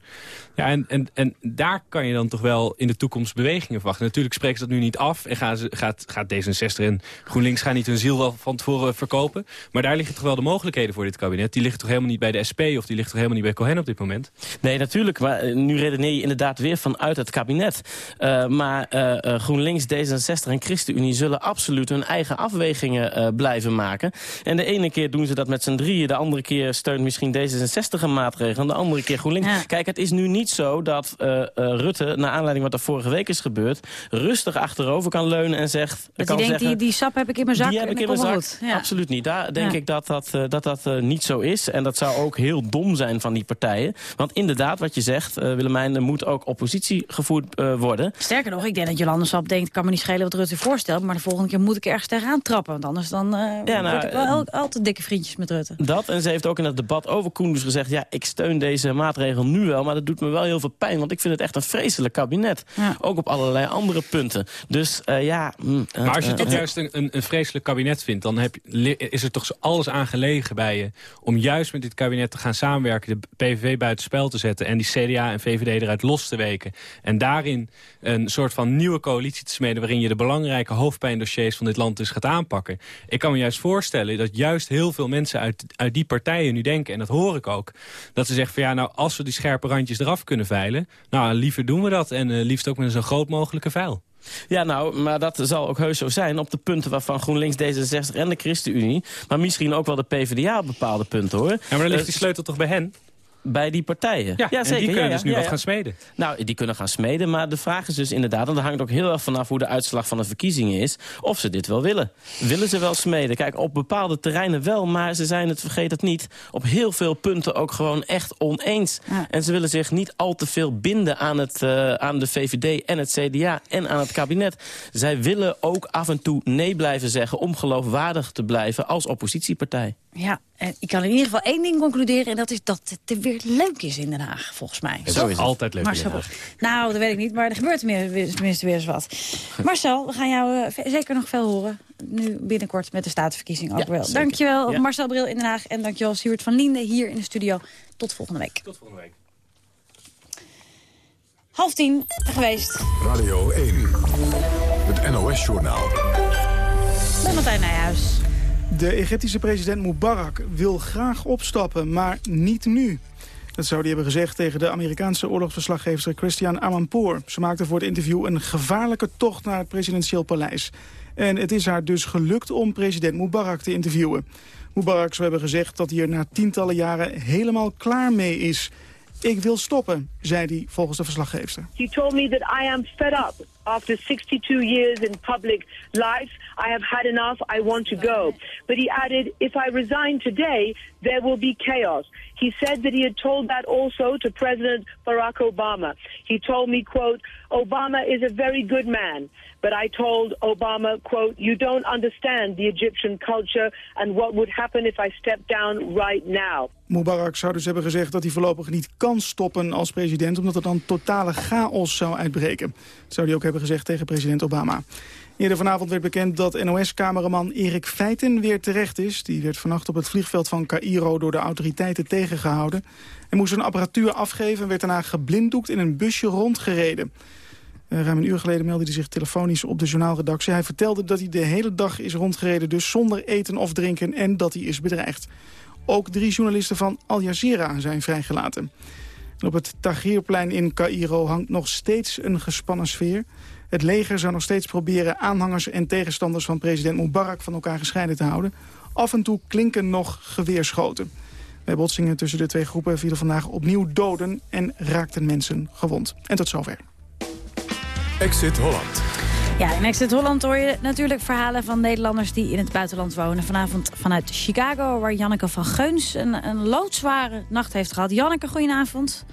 Ja, en, en, en daar kan je dan toch wel in de toekomst bewegingen verwachten. Natuurlijk spreken ze dat nu niet af. En gaan ze, gaat, gaat D66 en GroenLinks gaan niet hun ziel wel van tevoren verkopen. Maar daar liggen toch wel de mogelijkheden voor dit kabinet. Die liggen toch helemaal niet bij de SP of die liggen toch helemaal niet bij Cohen op dit moment. Nee, natuurlijk. Maar eh, nu redeneer je inderdaad weer vanuit het kabinet. Eh, maar eh, GroenLinks, D66 en ChristenUnie zullen absoluut hun eigen afwegingen eh, blijven maken. En de ene keer doen ze dat met z'n drieën. De andere keer steunt misschien D66 een maatregel. En de andere keer GroenLinks. Kijk, het is nu niet zo dat eh, eh, Rutte, naar aanleiding wat er vorige week is gebeurd... rustig achterover kan leunen en zegt... Dat kan hij denkt, zeggen, die, die sap heb ik in mijn zak die heb ik in mijn zak. Ja. Absoluut niet. Daar denk Ja. ik dat dat, eh, dat, dat eh, niet zo is. En dat zou ook heel dom zijn van die partijen. Want inderdaad, wat je zegt, eh, Willemijn, er moet ook oppositie gevoerd worden. Sterker nog, ik denk dat Jolande Sap denkt... kan me niet schelen wat Rutte voorstelt... maar de volgende keer moet ik ergens tegenaan trappen. Want anders dan, Ja, nou, word ik wel al- altijd dikke vriendjes met Rutte. Dat, en ze heeft ook in het debat over Koenders gezegd... ja, ik steun deze maatregel nu wel, maar dat doet me wel heel veel pijn... want ik vind het echt een vreselijk kabinet. Ook op allerlei andere punten. Dus eh, ja... mm, Maar als je eh, toch eh, juist een, een, een vreselijk kabinet vindt... dan heb, is er toch zo alles aan gelegen bij je... om juist met dit kabinet te gaan samenwerken... de PVV buitenspel te zetten... en die CDA en VVD eruit los te weken. En daarin een soort van nieuwe coalitie te smeden... waarin je de belangrijke hoofdpijndossiers van dit land dus gaat aanpakken. Ik kan me juist voorstellen dat juist heel veel mensen uit, uit die partijen nu denken... en dat hoor ik ook, dat ze zeggen van ja, nou als we die scherpe randjes eraf kunnen veilen... nou, liever doen we dat en eh, liefst ook met een zo groot mogelijke vuil. Ja, nou, maar dat zal ook heus zo zijn op de punten waarvan GroenLinks, D66 en de ChristenUnie. Maar misschien ook wel de PvdA op bepaalde punten, hoor. Ja, maar dan ligt Eh, die sleutel toch bij hen? Bij die partijen. Ja, en die kunnen dus nu wat gaan smeden. Nou, die kunnen gaan smeden, maar de vraag is dus inderdaad... en dat hangt ook heel erg vanaf hoe de uitslag van de verkiezingen is... of ze dit wel willen. Willen ze wel smeden? Kijk, op bepaalde terreinen wel, maar ze zijn het, vergeet het niet... op heel veel punten ook gewoon echt oneens. En ze willen zich niet al te veel binden aan, het, eh, aan de VVD en het CDA en aan het kabinet. Zij willen ook af en toe nee blijven zeggen... om geloofwaardig te blijven als oppositiepartij. Ja, en ik kan in ieder geval één ding concluderen... en dat is dat het weer leuk is in Den Haag, volgens mij. Zo is het. Altijd leuk in Marcel. Nou, dat weet ik niet, maar er gebeurt meer, tenminste weer eens wat. Marcel, we gaan jou eh, zeker nog veel horen. Nu binnenkort met de statenverkiezing ook Ja, wel. zeker. Dankjewel, Ja. Marcel Bril in Den Haag. En dankjewel, Siewert van Linden hier in de studio. Tot volgende week. Tot volgende week. Half tien geweest. Radio 1. Het NOS-journaal. Met Martijn Nijhuis. De Egyptische president Mubarak wil graag opstappen, maar niet nu. Dat zou hij hebben gezegd tegen de Amerikaanse oorlogsverslaggever Christian Amanpour. Ze maakte voor het interview een gevaarlijke tocht naar het presidentieel paleis. En het is haar dus gelukt om president Mubarak te interviewen. Mubarak zou hebben gezegd dat hij er na tientallen jaren helemaal klaar mee is. Ik wil stoppen, zei hij volgens de verslaggever. He told me that I am fed up. After 62 years in public life, I have had enough. I want to go. But he added, if I resign today, there will be chaos. He said that he had told that also to President Barack Obama. He told me, quote, Obama is a very good man. But I told Obama, quote, you don't understand the Egyptian culture and what would happen if I step down right now. Mubarak zou dus hebben gezegd dat hij voorlopig niet kan stoppen als president... omdat er dan totale chaos zou uitbreken. Zou hij ook hebben gezegd tegen president Obama. Eerder vanavond werd bekend dat NOS-cameraman Erik Feiten weer terecht is. Die werd vannacht op het vliegveld van Cairo door de autoriteiten tegengehouden. Hij moest zijn apparatuur afgeven en werd daarna geblinddoekt in een busje rondgereden. Eh, ruim een uur geleden meldde hij zich telefonisch op de journaalredactie. Hij vertelde dat hij de hele dag is rondgereden, dus zonder eten of drinken... en dat hij is bedreigd. Ook drie journalisten van Al Jazeera zijn vrijgelaten. Op het Tahrirplein in Cairo hangt nog steeds een gespannen sfeer. Het leger zou nog steeds proberen aanhangers en tegenstanders van president Mubarak van elkaar gescheiden te houden. Af en toe klinken nog geweerschoten. Bij botsingen tussen de twee groepen vielen vandaag opnieuw doden en raakten mensen gewond. En tot zover. Exit Holland. Ja, in Exit Holland hoor je natuurlijk verhalen van Nederlanders die in het buitenland wonen. Vanavond vanuit Chicago, waar Janneke van Geuns een, een loodzware nacht heeft gehad. Janneke, goedenavond.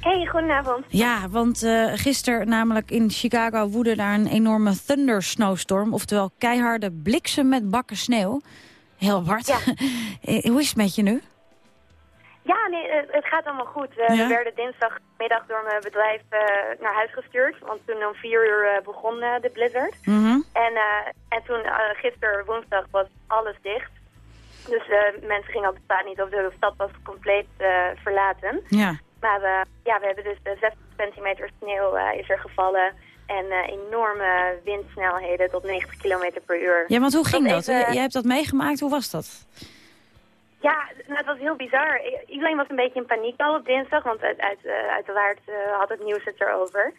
Hey, goedenavond. Ja, want uh, gisteren namelijk in Chicago woedde daar een enorme thundersnowstorm. Oftewel keiharde bliksem met bakken sneeuw. Heel apart. Ja. Hoe is het met je nu? Ja, nee, het, het gaat allemaal goed. We Ja? werden dinsdagmiddag door mijn bedrijf eh, naar huis gestuurd. Want toen om vier uur eh, begon eh, de blizzard. Mhm. En, eh, en toen, gisteren woensdag, was alles dicht. Dus eh, mensen gingen op de straat niet op. De stad was compleet eh, verlaten. Ja. Maar we, ja, we hebben dus eh, 60 centimeter sneeuw eh, is er gevallen. En eh, enorme windsnelheden tot 90 kilometer per uur. Ja, want hoe ging dat? even- Jij hebt dat meegemaakt, hoe was dat? Ja, nou, het was heel bizar. Iedereen was een beetje in paniek al op dinsdag, want uit, uit, eh, uiteraard eh, had het nieuws het erover.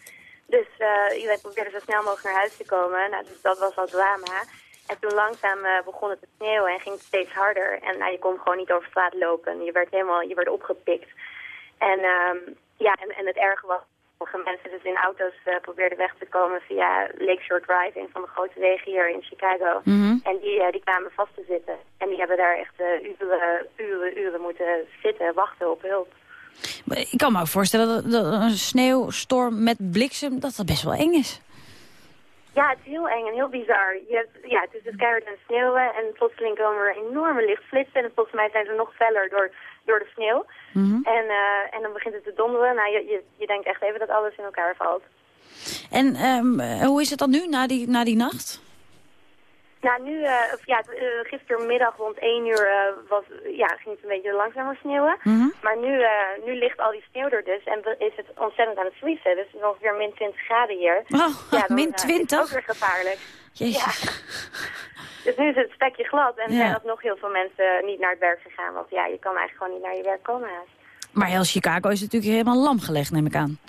Dus eh, iedereen probeerde zo snel mogelijk naar huis te komen. Nou, dus dat was al drama. En toen langzaam begon het te sneeuwen en ging het steeds harder. En nou, je kon gewoon niet over straat lopen. Je werd helemaal je werd opgepikt. En, ehm, ja, en, en het erge was, sommige mensen dus in auto's eh, probeerden weg te komen via Lakeshore Drive, een van de grote wegen hier in Chicago. Mhm. En die, eh, die kwamen vast te zitten. En die hebben daar echt eh, uren, uren, uren moeten zitten, wachten op hulp. Maar Ik kan me ook voorstellen dat, dat een sneeuwstorm met bliksem, dat dat best wel eng is. Ja, het is heel eng en heel bizar. Je hebt, ja, het is dus keihard aan sneeuwen en plotseling komen er enorme lichtflitsen. En volgens mij zijn ze nog feller door, door de sneeuw. Mhm. En, eh, en dan begint het te donderen. Nou, je, je, je denkt echt even dat alles in elkaar valt. En eh, hoe is het dan nu, na die, na die nacht? Nou, nu, eh, of ja, eh, gistermiddag rond 1 uur eh, was, ja, ging het een beetje langzamer sneeuwen. Mhm. Maar nu, nu ligt al die sneeuw er dus en we- is het ontzettend aan het vriezen. Dus het is ongeveer min 20 graden hier. Oh, ja, dan, min eh, is 20? het ook weer gevaarlijk. Jezus. Ja. Dus nu is het spekje glad en Ja. zijn ook nog heel veel mensen niet naar het werk gegaan. Want ja, je kan eigenlijk gewoon niet naar je werk komen haast. Maar heel Chicago is natuurlijk helemaal lam gelegd, neem ik aan.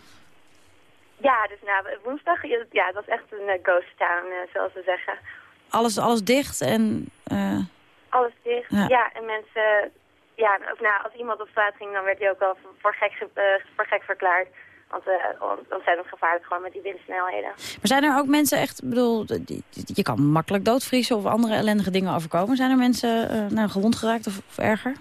Ja, dus nou, woensdag, ja, het was echt een ghost town, zoals ze zeggen. Alles, alles dicht en... eh, Alles dicht. Ja. Ja, en mensen... Ja, of nou, als iemand op straat ging, dan werd hij ook wel voor- gek, ge- eh, voor gek verklaard. Want on- ontzettend gevaarlijk gewoon met die windsnelheden. Maar zijn er ook mensen echt, ik bedoel, die- je kan makkelijk doodvriezen of andere ellendige dingen overkomen. Zijn er mensen nou, gewond geraakt of, of erger?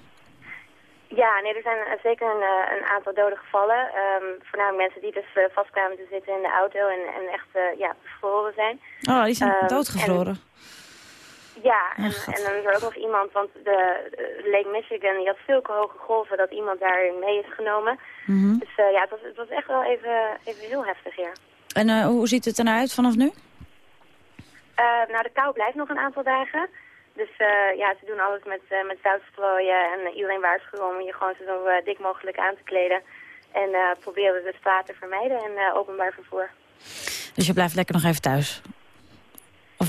Ja, nee, er zijn zeker een, een aantal doden gevallen. Ehm, voornamelijk mensen die dus uh, vastkwamen te zitten in de auto en, en echt uh, ja, bevroren zijn. Oh, die zijn Ehm, doodgevroren. Ja, en, Oh, en dan is er ook nog iemand, want de, Lake Michigan die had zulke hoge golven dat iemand daarin mee is genomen. Mhm. Dus eh, ja, het was, het was echt wel even, even heel heftig hier. En eh, hoe ziet het er nou uit vanaf nu? Eh, nou, de kou blijft nog een aantal dagen. Dus ja, ze doen alles met, met zout strooien en iedereen waarschuwen om je gewoon zo dik mogelijk aan te kleden. En proberen de straat te vermijden en openbaar vervoer. Dus je blijft lekker nog even thuis.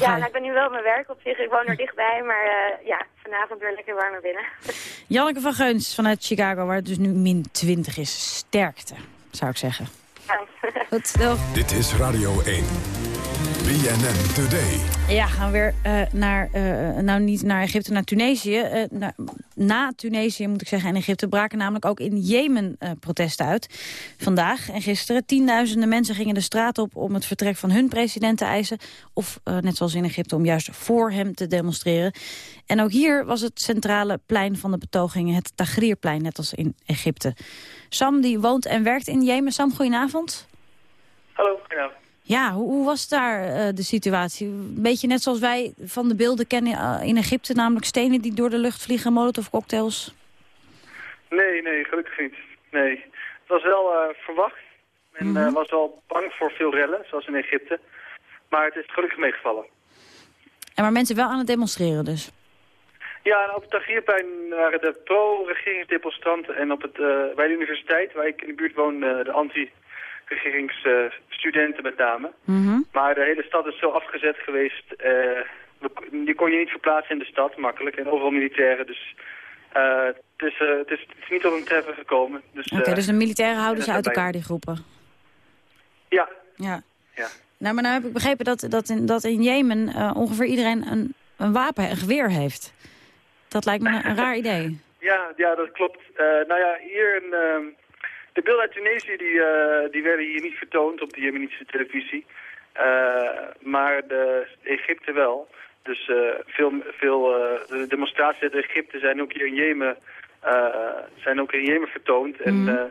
Ga ja, je- nou, ik ben nu wel op mijn werk op zich. Ik woon er dichtbij, maar eh, ja, vanavond weer lekker warm naar binnen. Janneke van Geuns vanuit Chicago, waar het dus nu min 20 is. Sterkte, zou ik zeggen. Goed, doeg. Dit is Radio 1. BNN Today. Ja, gaan we weer eh, naar, eh, nou niet naar Egypte, naar Tunesië. Eh, na, na Tunesië moet ik zeggen en Egypte braken namelijk ook in Jemen eh, protesten uit. Vandaag en gisteren tienduizenden mensen gingen de straat op om het vertrek van hun president te eisen. Of eh, net zoals in Egypte om juist voor hem te demonstreren. En ook hier was het centrale plein van de betogingen het Tahrirplein, net als in Egypte. Sam die woont en werkt in Jemen. Sam, goedenavond. Hallo, goedenavond. Ja, hoe, hoe was daar eh, de situatie? Een beetje net zoals wij van de beelden kennen eh, in Egypte, namelijk stenen die door de lucht vliegen, molotovcocktails. Nee, nee, gelukkig niet. Nee. Het was wel eh, verwacht. Men eh, was wel bang voor veel rellen, zoals in Egypte. Maar het is gelukkig meegevallen. En maar mensen wel aan het demonstreren dus. Ja, en op het Tahrirplein waren de pro-regeringsdemonstranten en op het, bij de universiteit, waar ik in de buurt woon, de anti-regeringsstudenten met name. Maar de hele stad is zo afgezet geweest. eh, je kon je niet verplaatsen in de stad, makkelijk. En overal militairen, dus eh, het, is, eh, het, is, het is niet tot een treffen gekomen. Dus, Oké, dus de militairen houden ze uit elkaar, die groepen. Ja, Ja. ja. Nou, maar nou heb ik begrepen dat, dat, in, dat in Jemen ongeveer iedereen een, een wapen, een geweer heeft. Dat lijkt me een, een raar idee. Ja, ja dat klopt. Nou ja, hier in, ehm, de beelden uit Tunesië die, eh, die werden hier niet vertoond op de Jemenitische televisie. Eh, maar de Egypte wel. Dus eh, veel, veel de demonstraties uit Egypte zijn ook hier in Jemen, zijn ook in Jemen vertoond. En eh,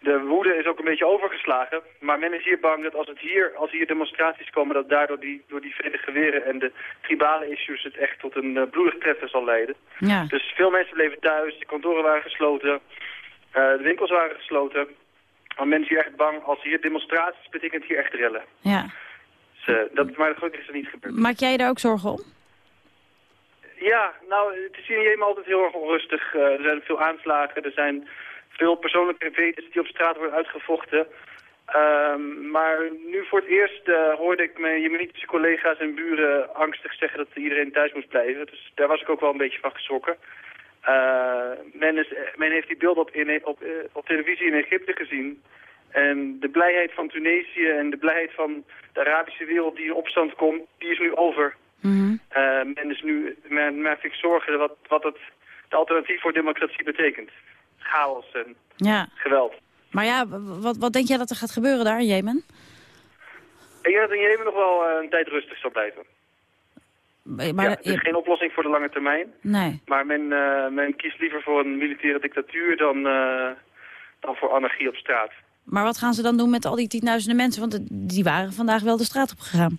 de woede is ook een beetje overgeslagen. Maar men is hier bang dat als, het hier, als hier demonstraties komen... dat daardoor die, door die vele geweren en de tribale issues... het echt tot een bloedig treffen zal leiden. Ja. Dus veel mensen bleven thuis, de kantoren waren gesloten... eh, de winkels waren gesloten. Maar mensen hier echt bang. Als hier demonstraties betekent hier echt rellen. Ja. Dus, eh, dat, maar gelukkig is dat niet gebeurd. Maak jij je daar ook zorgen om? Ja, nou, het is hier in Jemen altijd heel erg onrustig. Eh, er zijn veel aanslagen, er zijn veel persoonlijke wetens die op straat worden uitgevochten. Ehm, maar nu voor het eerst hoorde ik mijn Jemenitische collega's en buren angstig zeggen dat iedereen thuis moest blijven. Dus daar was ik ook wel een beetje van geschrokken. Eh, men, is, men heeft die beelden op, in, op, eh, op televisie in Egypte gezien. En de blijheid van Tunesië en de blijheid van de Arabische wereld die in opstand komt, die is nu over. Eh, men is nu, men maakt zich zorgen wat, wat het de alternatief voor democratie betekent. Chaos en Ja. geweld. Maar ja, wat, wat denk jij dat er gaat gebeuren daar in Jemen? Ik denk dat in Jemen nog wel eh, een tijd rustig zal blijven. Maar, ja, het is geen oplossing voor de lange termijn. Nee. Maar men, eh, men kiest liever voor een militaire dictatuur dan, eh, dan voor anarchie op straat. Maar wat gaan ze dan doen met al die tienduizenden mensen? Want die waren vandaag wel de straat op gegaan.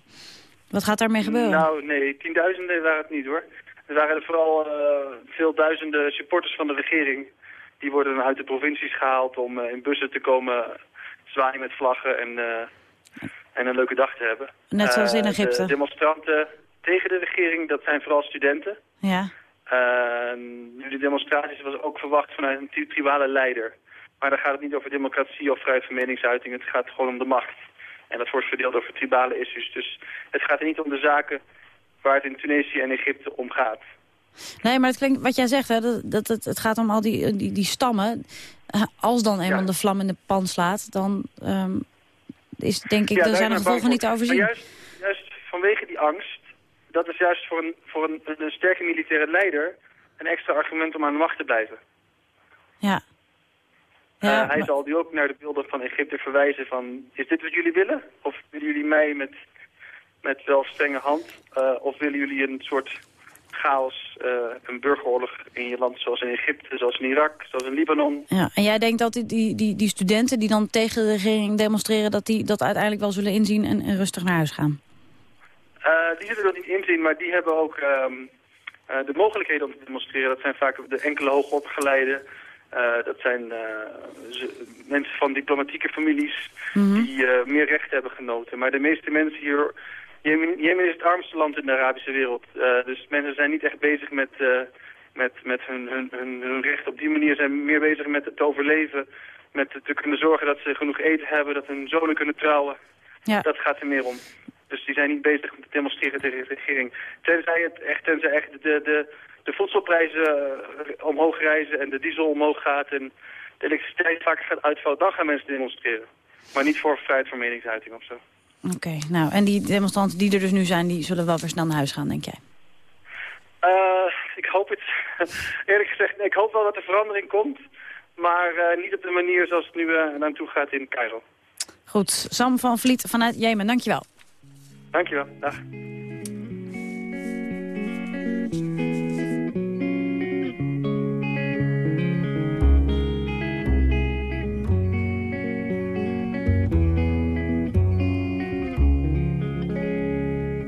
Wat gaat daarmee gebeuren? Nou, nee, tienduizenden waren het niet hoor. Er waren er vooral eh, veel duizenden supporters van de regering. Die worden dan uit de provincies gehaald om in bussen te komen zwaaien met vlaggen en, en een leuke dag te hebben. Net zoals in Egypte. De demonstranten tegen de regering, dat zijn vooral studenten. Ja. Uh, nu de demonstraties was ook verwacht vanuit een tri- tribale leider. Maar dan gaat het niet over democratie of vrijheid van meningsuiting. Het gaat gewoon om de macht. En dat wordt verdeeld over tribale issues. Dus het gaat er niet om de zaken waar het in Tunesië en Egypte om gaat. Nee, maar het klinkt, wat jij zegt, hè, dat, dat, het, het gaat om al die, die, die stammen. Eh, Als dan eenmaal de vlam in de pan slaat, dan ehm, is denk ik, Ja, daar zijn de gevolgen niet te overzien. Maar juist, juist vanwege die angst, dat is juist voor een, voor een, een sterke militaire leider een extra argument om aan de macht te blijven. Ja. Eh, hij maar- zal nu ook naar de beelden van Egypte verwijzen van... is dit wat jullie willen? Of willen jullie mij met, met wel strenge hand? Eh, of willen jullie een soort chaos, eh, een burgeroorlog in je land... zoals in Egypte, zoals in Irak, zoals in Libanon? Ja, en jij denkt dat die, die, die, die studenten die dan tegen de regering demonstreren... dat die dat uiteindelijk wel zullen inzien en, en rustig naar huis gaan? Eh, die zullen dat niet inzien, maar die hebben ook ehm, eh, de mogelijkheden om te demonstreren. Dat zijn vaak de enkele hoogopgeleide. Eh, dat zijn mensen van diplomatieke families die eh, meer recht hebben genoten. Maar de meeste mensen hier... Jemen, Jemen is het armste land in de Arabische wereld. Dus mensen zijn niet echt bezig met, met, met hun, hun, hun, hun recht op die manier. zijn meer bezig met het overleven. Met te kunnen zorgen dat ze genoeg eten hebben, dat hun zonen kunnen trouwen. Ja. Dat gaat er meer om. Dus die zijn niet bezig met demonstreren tegen de regering. Tenzij, het echt, tenzij echt de, de, de voedselprijzen eh, omhoog reizen en de diesel omhoog gaat en de elektriciteit vaker gaat uitvallen, dan gaan mensen demonstreren. Maar niet voor vrijheid van meningsuiting of zo. Oké, nou, en die demonstranten die er dus nu zijn... die zullen wel weer snel naar huis gaan, denk jij? Eh, ik hoop het. Eerlijk gezegd, ik hoop wel dat er verandering komt. Maar eh, niet op de manier zoals het nu uh, naartoe gaat in Cairo. Goed, Sam van Vliet vanuit Jemen, dankjewel. Dankjewel. Dag.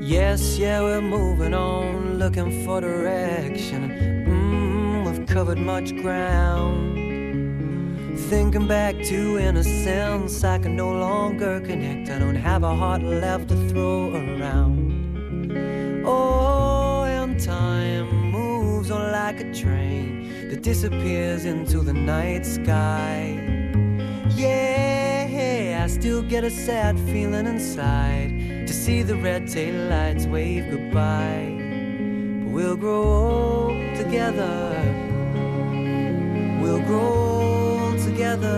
Yes, yeah, we're moving on, looking for direction. Mm, we've covered much ground. Thinking back to innocence, I can no longer connect. I don't have a heart left to throw around. Oh, and time moves on like a train that disappears into the night sky. Yeah, I still get a sad feeling inside to see the red tail lights wave goodbye. But we'll grow old together. We'll grow together.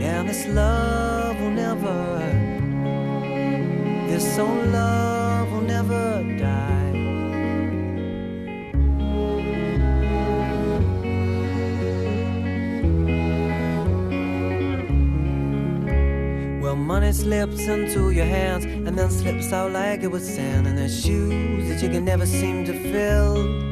And this love will never, This old love will never die. Well, money slips into your hands and then slips out like it was sand. And there's shoes that you can never seem to fill.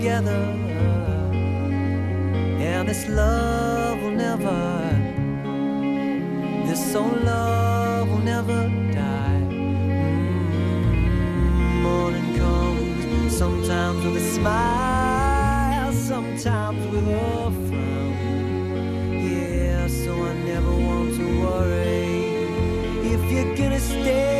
together. And this love will never, this old love will never die. Mm, morning comes sometimes with a smile, sometimes with a frown. Yeah, so I never want to worry if you're gonna stay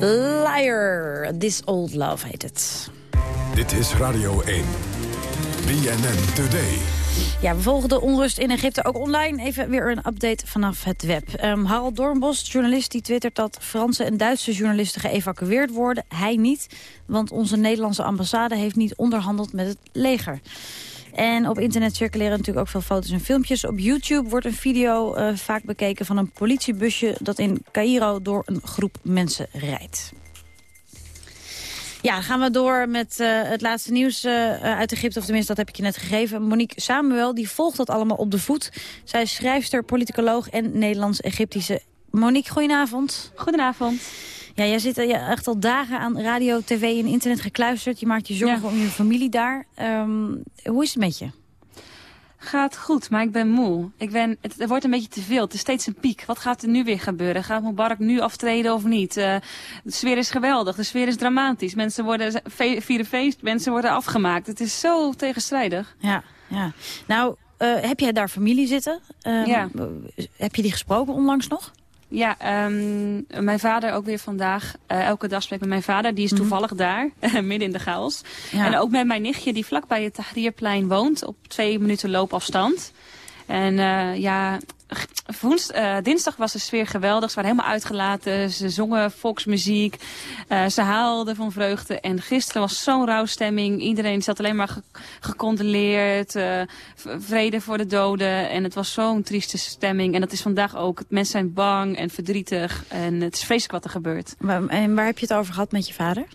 Liar, This Old Love heet het. Dit is Radio 1. BNN Today. Ja, we volgen de onrust in Egypte ook online. Even weer een update vanaf het web. Ehm Harald Doornbos, journalist, die twittert dat Franse en Duitse journalisten geëvacueerd worden. Hij niet, want onze Nederlandse ambassade heeft niet onderhandeld met het leger. En op internet circuleren natuurlijk ook veel foto's en filmpjes. Op YouTube wordt een video eh, vaak bekeken van een politiebusje... dat in Cairo door een groep mensen rijdt. Ja, gaan we door met eh, het laatste nieuws eh, uit Egypte. Of tenminste, dat heb ik je net gegeven. Monique Samuel, die volgt dat allemaal op de voet. Zij is schrijfster, politicoloog en Nederlands-Egyptische. Monique, goedenavond. Goedenavond. Ja, jij zit eh, echt al dagen aan radio, tv en internet gekluisterd. Je maakt je zorgen om je familie daar. Ehm, hoe is het met je? Gaat goed, maar ik ben moe. Ik ben, het, het wordt een beetje te veel. Het is steeds een piek. Wat gaat er nu weer gebeuren? Gaat Mubarak nu aftreden of niet? Eh, de sfeer is geweldig. De sfeer is dramatisch. Mensen worden fe vieren feest. Mensen worden afgemaakt. Het is zo tegenstrijdig. Ja, ja. Nou, eh, heb jij daar familie zitten? Ehm, Ja. Heb je die gesproken onlangs nog? Ja, ehm, mijn vader ook weer vandaag. eh, elke dag spreek ik met mijn vader. Die is Mhm. toevallig daar, midden in de chaos. Ja. En ook met mijn nichtje die vlakbij het Tahrirplein woont. Op twee minuten loopafstand. En eh, ja, eh, dinsdag was de sfeer geweldig. Ze waren helemaal uitgelaten. Ze zongen volksmuziek. Eh, ze haalden van vreugde. En gisteren was zo'n rouwstemming. Iedereen zat alleen maar ge gecondoleerd. vrede voor de doden. En het was zo'n trieste stemming. En dat is vandaag ook. Mensen zijn bang en verdrietig. En het is vreselijk wat er gebeurt. En waar heb je het over gehad met je vader?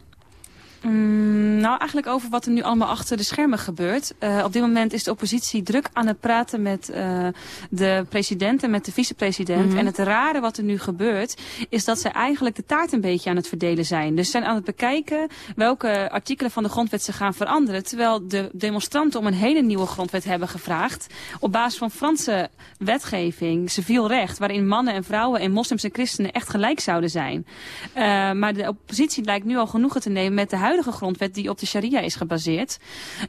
Mm, nou, eigenlijk over wat er nu allemaal achter de schermen gebeurt. Eh, op dit moment is de oppositie druk aan het praten met eh, de president en met de vicepresident. Mhm. En het rare wat er nu gebeurt, is dat ze eigenlijk de taart een beetje aan het verdelen zijn. Dus ze zijn aan het bekijken welke artikelen van de grondwet ze gaan veranderen. Terwijl de demonstranten om een hele nieuwe grondwet hebben gevraagd. Op basis van Franse wetgeving, civiel recht, waarin mannen en vrouwen en moslims en christenen echt gelijk zouden zijn. Eh, maar de oppositie lijkt nu al genoegen te nemen met de huidige grondwet die op de sharia is gebaseerd.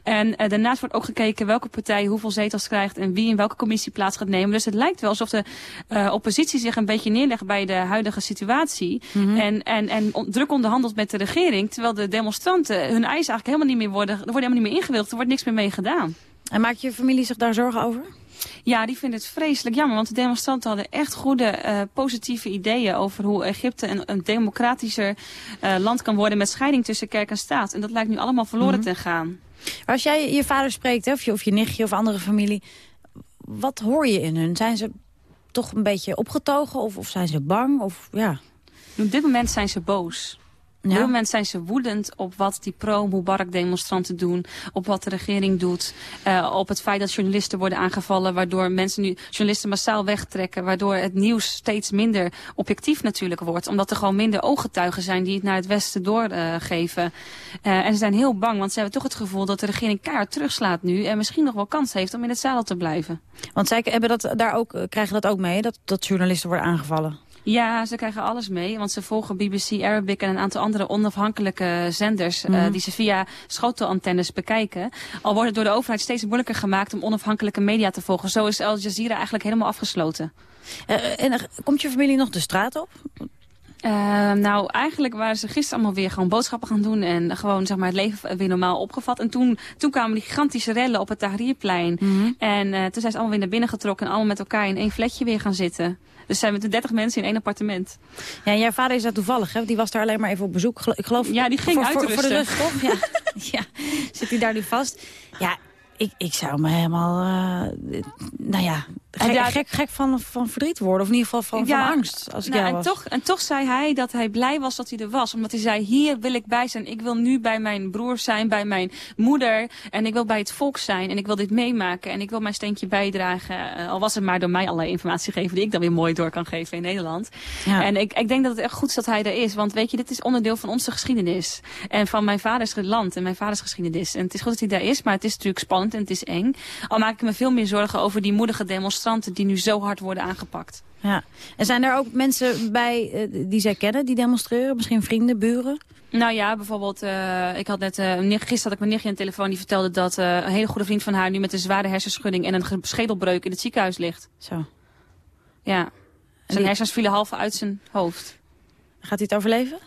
En eh, daarnaast wordt ook gekeken welke partij hoeveel zetels krijgt en wie in welke commissie plaats gaat nemen. Dus het lijkt wel alsof de eh, oppositie zich een beetje neerlegt bij de huidige situatie. En, en, en on- druk onderhandelt met de regering. Terwijl de demonstranten hun eisen eigenlijk helemaal niet meer worden, er worden helemaal niet meer ingewilligd. Er wordt niks meer mee gedaan. En maakt je familie zich daar zorgen over? Ja, die vinden het vreselijk jammer. Want de demonstranten hadden echt goede, eh, positieve ideeën over hoe Egypte een, een democratischer eh, land kan worden met scheiding tussen kerk en staat. En dat lijkt nu allemaal verloren Mhm. te gaan. Als jij je vader spreekt, hè, of, je, of je nichtje of andere familie... wat hoor je in hun? Zijn ze toch een beetje opgetogen of, of zijn ze bang? Of, ja. Op dit moment zijn ze boos. Op dit moment zijn ze woedend op wat die pro-Mubarak-demonstranten doen. Op wat de regering doet. eh, op het feit dat journalisten worden aangevallen. Waardoor mensen nu journalisten massaal wegtrekken. Waardoor het nieuws steeds minder objectief natuurlijk wordt. Omdat er gewoon minder ooggetuigen zijn die het naar het westen doorgeven. Eh, en ze zijn heel bang. Want ze hebben toch het gevoel dat de regering kaart terugslaat nu. En misschien nog wel kans heeft om in het zadel te blijven. Want zij hebben dat daar ook, eh, krijgen dat ook mee, dat, dat journalisten worden aangevallen. Ja, ze krijgen alles mee, want ze volgen BBC Arabic en een aantal andere onafhankelijke zenders eh, Mhm. die ze via schotelantennes bekijken. Al wordt het door de overheid steeds moeilijker gemaakt om onafhankelijke media te volgen. Zo is Al Jazeera eigenlijk helemaal afgesloten. Eh, en eh, komt je familie nog de straat op? Nou, eigenlijk waren ze gisteren allemaal weer gewoon boodschappen gaan doen en gewoon zeg maar, het leven weer normaal opgevat. En toen, toen kwamen die gigantische rellen op het Tahrirplein. En eh, toen zijn ze allemaal weer naar binnen getrokken en allemaal met elkaar in één flatje weer gaan zitten. Dus zijn we met 30 mensen in één appartement. Ja, en jouw vader is daar toevallig, hè? Die was daar alleen maar even op bezoek. Ik geloof, Ja, die ging voor, voor, voor de rust, toch? Ja. ja, zit hij daar nu vast? Ja, ik, ik zou me helemaal, eh, nou ja, gek, Ja, gek, gek van, van verdriet worden. Of in ieder geval van, van angst, als ik nou, en, was. toch, en toch zei hij dat hij blij was dat hij er was. Omdat hij zei, hier wil ik bij zijn. Ik wil nu bij mijn broer zijn, bij mijn moeder. En ik wil bij het volk zijn. En ik wil dit meemaken. En ik wil mijn steentje bijdragen. Eh, al was het maar door mij allerlei informatie geven... die ik dan weer mooi door kan geven in Nederland. Ja. En ik, ik denk dat het echt goed is dat hij er is. Want weet je, dit is onderdeel van onze geschiedenis. En van mijn vaders land en mijn vaders geschiedenis. En het is goed dat hij daar is, maar het is natuurlijk spannend en het is eng. Al maak ik me veel meer zorgen over die moedige demonstranten... die nu zo hard worden aangepakt. Ja. En zijn er ook mensen bij eh, die zij kennen, die demonstreren? Misschien vrienden, buren? Nou ja, bijvoorbeeld, eh, ik had net, nicht- gisteren had ik mijn nichtje aan de telefoon die vertelde dat een hele goede vriend van haar nu met een zware hersenschudding en een schedelbreuk in het ziekenhuis ligt. Zo. Ja. Zijn die- hersens vielen half uit zijn hoofd. Gaat hij het overleven?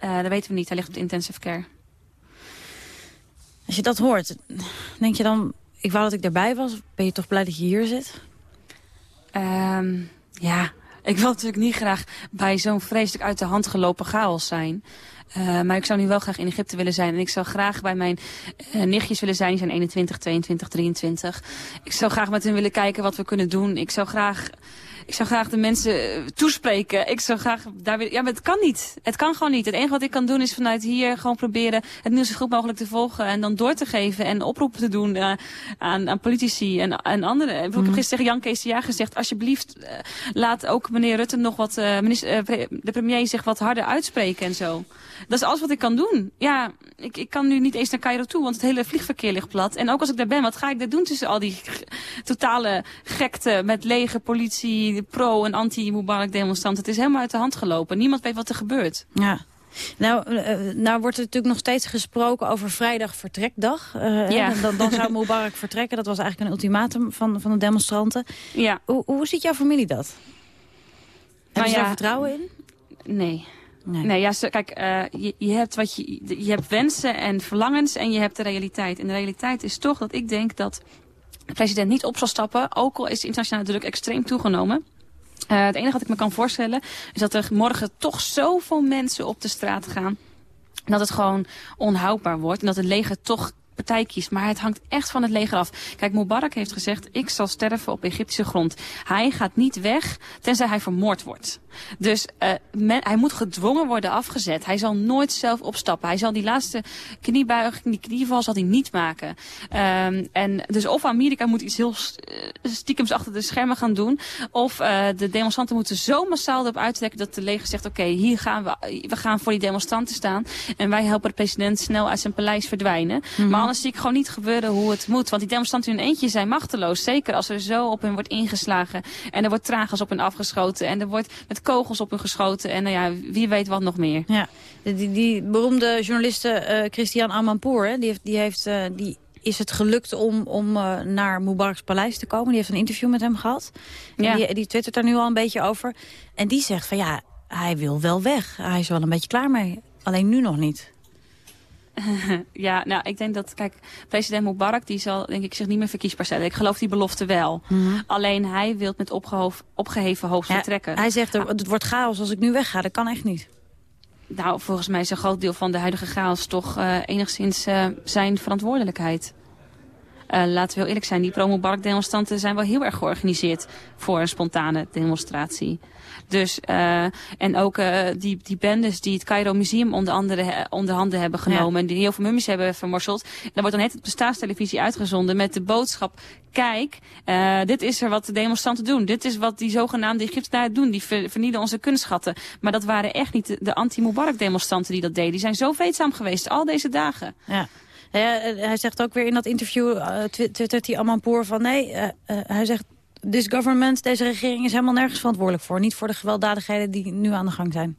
Dat weten we niet. Hij ligt op de intensive care. Als je dat hoort, denk je dan... Ik wou dat ik daarbij was. Ben je toch blij dat je hier zit? Ehm, ja, ik wil natuurlijk niet graag bij zo'n vreselijk uit de hand gelopen chaos zijn. Eh, maar ik zou nu wel graag in Egypte willen zijn. En ik zou graag bij mijn eh, nichtjes willen zijn. Die zijn 21, 22, 23. Ik zou graag met hen willen kijken wat we kunnen doen. Ik zou graag... Ik zou graag de mensen eh, toespreken. Ik zou graag daar weer... Ja, maar het kan niet. Het kan gewoon niet. Het enige wat ik kan doen is vanuit hier gewoon proberen het nieuws zo goed mogelijk te volgen. En dan door te geven en oproepen te doen eh, aan, aan politici en, en anderen. Ik heb Mhm. gisteren tegen Jan Kees de Jager gezegd, alsjeblieft eh, laat ook meneer Rutte nog wat, eh, minister, de premier zich wat harder uitspreken en zo. Dat is alles wat ik kan doen. Ja, ik, ik kan nu niet eens naar Cairo toe, want het hele vliegverkeer ligt plat. En ook als ik daar ben, wat ga ik daar doen tussen al die totale gekte met leger, politie, pro- en anti-Mubarak demonstranten. Het is helemaal uit de hand gelopen. Niemand weet wat er gebeurt. Ja. Nou, eh, nou wordt er natuurlijk nog steeds gesproken over vrijdag vertrekdag. Eh, Ja. dan, dan zou Mubarak vertrekken. Dat was eigenlijk een ultimatum van, van de demonstranten. Ja. Hoe, hoe ziet jouw familie dat? Hebben Nou ze ja, daar vertrouwen in? Nee. Nee, ja, zo- kijk, eh, je, je hebt wat je, je hebt wensen en verlangens en je hebt de realiteit. En de realiteit is toch dat ik denk dat president niet op zal stappen, ook al is de internationale druk extreem toegenomen. Eh, het enige wat ik me kan voorstellen is dat er morgen toch zoveel mensen op de straat gaan dat het gewoon onhoudbaar wordt en dat het leger toch partij kiest. Maar het hangt echt van het leger af. Kijk, Mubarak heeft gezegd, ik zal sterven op Egyptische grond. Hij gaat niet weg, tenzij hij vermoord wordt. Dus eh, men- hij moet gedwongen worden afgezet. Hij zal nooit zelf opstappen. Hij zal die laatste kniebuiging, die knieval zal hij niet maken. Ehm, en dus of Amerika moet iets heel eh, stiekems achter de schermen gaan doen. Of eh, de demonstranten moeten zo massaal erop uittrekken dat de leger zegt... oké, hier gaan we, we gaan voor die demonstranten staan. En wij helpen de president snel uit zijn paleis verdwijnen. Maar anders zie ik gewoon niet gebeuren hoe het moet. Want die demonstranten in hun eentje zijn machteloos. Zeker als er zo op hen wordt ingeslagen. En er wordt traagers op hen afgeschoten. En er wordt met kogels op hen geschoten. En nou ja, wie weet wat nog meer. Ja, die, die beroemde journaliste eh, Christian Amanpour, hè, die, heeft, die, heeft, eh, die is het gelukt om, om eh, naar Mubarak's paleis te komen. Die heeft een interview met hem gehad. Ja. En die, die twittert daar nu al een beetje over. En die zegt van ja, hij wil wel weg. Hij is wel een beetje klaar mee. Alleen nu nog niet. ja, nou, ik denk dat, kijk, president Mubarak, die zal, denk ik, zich niet meer verkiesbaar stellen. Ik geloof die belofte wel. Alleen hij wil met opgeheven hoofd Ja, vertrekken. hij zegt, er, het wordt chaos als ik nu wegga. Dat kan echt niet. Nou, volgens mij is een groot deel van de huidige chaos toch eh, enigszins eh, zijn verantwoordelijkheid. Eh, laten we heel eerlijk zijn, die pro-Mubarak-demonstranten zijn wel heel erg georganiseerd voor een spontane demonstratie. Dus, eh, en ook eh, die, die bendes die het Cairo Museum onder andere onder handen hebben genomen. En die heel veel mummies hebben vermorseld. En dan wordt dan net op de staatstelevisie uitgezonden met de boodschap. Kijk, eh, dit is er wat de demonstranten doen. Dit is wat die zogenaamde Egyptenaren doen. Die ver- vernielen onze kunstschatten. Maar dat waren echt niet de, de anti-Mubarak demonstranten die dat deden. Die zijn zo vreedzaam geweest al deze dagen. Ja. Ja, hij zegt ook weer in dat interview, twi- twittert hij Amanpour van nee, hij zegt, this government, deze regering is helemaal nergens verantwoordelijk voor. Niet voor de gewelddadigheden die nu aan de gang zijn.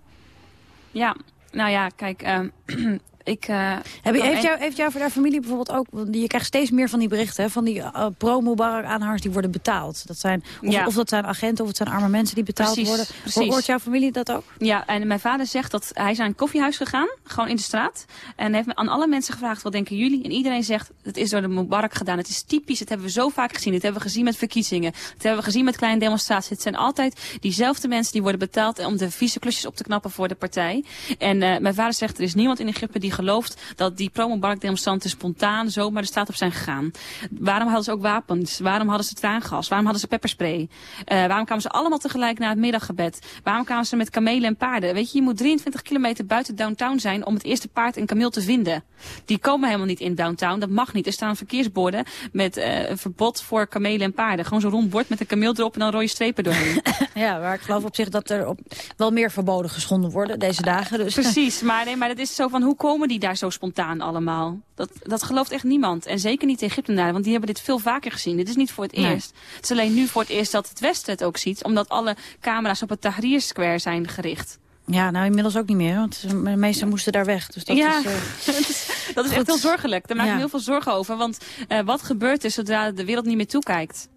Ja, nou ja, kijk, ehm, ik... eh, Heb je, heeft, één- jou, heeft jouw voor familie bijvoorbeeld ook, want je krijgt steeds meer van die berichten, hè, van die eh, pro-Mubarak-aanhangers die worden betaald. Dat zijn, of, Ja. of dat zijn agenten of het zijn arme mensen die betaald Precies, worden. Precies. Hoort jouw familie dat ook? Ja, en mijn vader zegt dat hij is naar een koffiehuis gegaan, gewoon in de straat. En heeft aan alle mensen gevraagd, wat denken jullie? En iedereen zegt, het is door de Mubarak gedaan. Het is typisch, het hebben we zo vaak gezien. Dit hebben we gezien met verkiezingen. Het hebben we gezien met kleine demonstraties. Het zijn altijd diezelfde mensen die worden betaald om de vieze klusjes op te knappen voor de partij. En eh, mijn vader zegt, er is niemand in Egypte die gelooft dat die pro-Mubarak demonstranten spontaan zomaar de straat op zijn gegaan. Waarom hadden ze ook wapens? Waarom hadden ze traangas? Waarom hadden ze pepperspray? Eh, waarom kwamen ze allemaal tegelijk naar het middaggebed? Waarom kwamen ze met kamelen en paarden? Weet je, je moet 23 kilometer buiten downtown zijn om het eerste paard en kameel te vinden. Die komen helemaal niet in downtown, dat mag niet. Er staan verkeersborden met eh, een verbod voor kamelen en paarden. Gewoon zo'n rond bord met een kameel erop en dan rode strepen doorheen. Ja, maar ik geloof op zich dat er op wel meer verboden geschonden worden deze dagen. Dus. Precies, maar, nee, maar dat is zo van hoe komen die daar zo spontaan allemaal? Dat, dat gelooft echt niemand. En zeker niet de Egyptenaren, want die hebben dit veel vaker gezien. Dit is niet voor het Nee. eerst. Het is alleen nu voor het eerst dat het Westen het ook ziet, omdat alle camera's op het Tahrir Square zijn gericht. Ja, nou inmiddels ook niet meer, want de meesten moesten daar weg. Dus dat ja, is, eh, dat is, goed. echt heel zorgelijk. Daar maak ik Ja. heel veel zorgen over. Want eh, wat gebeurt er zodra de wereld niet meer toekijkt?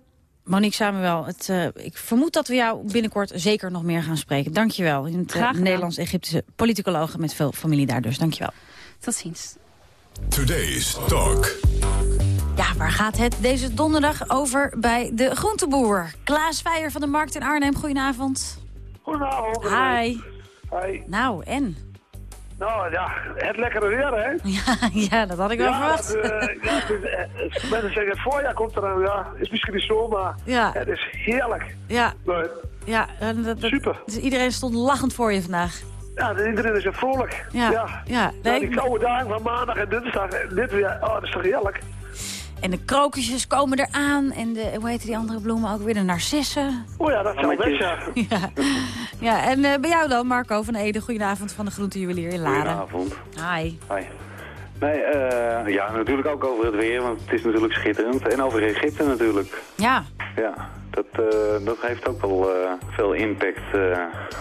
Monique Samuel, het, eh, ik vermoed dat we jou binnenkort zeker nog meer gaan spreken. Dankjewel. In het. Nederlands-Egyptische politicoloog met veel familie daar dus. Dankjewel. Tot ziens. Today's Talk. Ja, waar gaat het deze donderdag over bij de groenteboer? Klaas Veijer van de Markt in Arnhem, goedenavond. Goedenavond. Hi. Hi. Nou, en? Nou ja, het lekkere weer, hè? Ja, ja dat had ik wel ja, verwacht. dat, eh, ja, het is, eh, mensen zeggen het voorjaar komt eraan, ja, is misschien niet zo, maar Ja. het is heerlijk. Ja, Nee. ja en dat, dat- Super. Dus iedereen stond lachend voor je vandaag. Ja, de- iedereen is weer vrolijk. Ja, ja. ja. Die koude dagen van maandag en dinsdag, dit weer, oh, dat is toch heerlijk? En de krokusjes komen eraan. En de, hoe heet die andere bloemen ook weer? De narcissen. Oh ja, dat zou best, ja. Ja, ja en eh, bij jou dan, Marco van Ede. Goedenavond van de groentejuwelier in Laren. Goedenavond. Hi. Hi. Nee, eh, ja, natuurlijk ook over het weer, want het is natuurlijk schitterend. En over Egypte natuurlijk. Ja, Ja, dat, eh, dat heeft ook wel eh, veel impact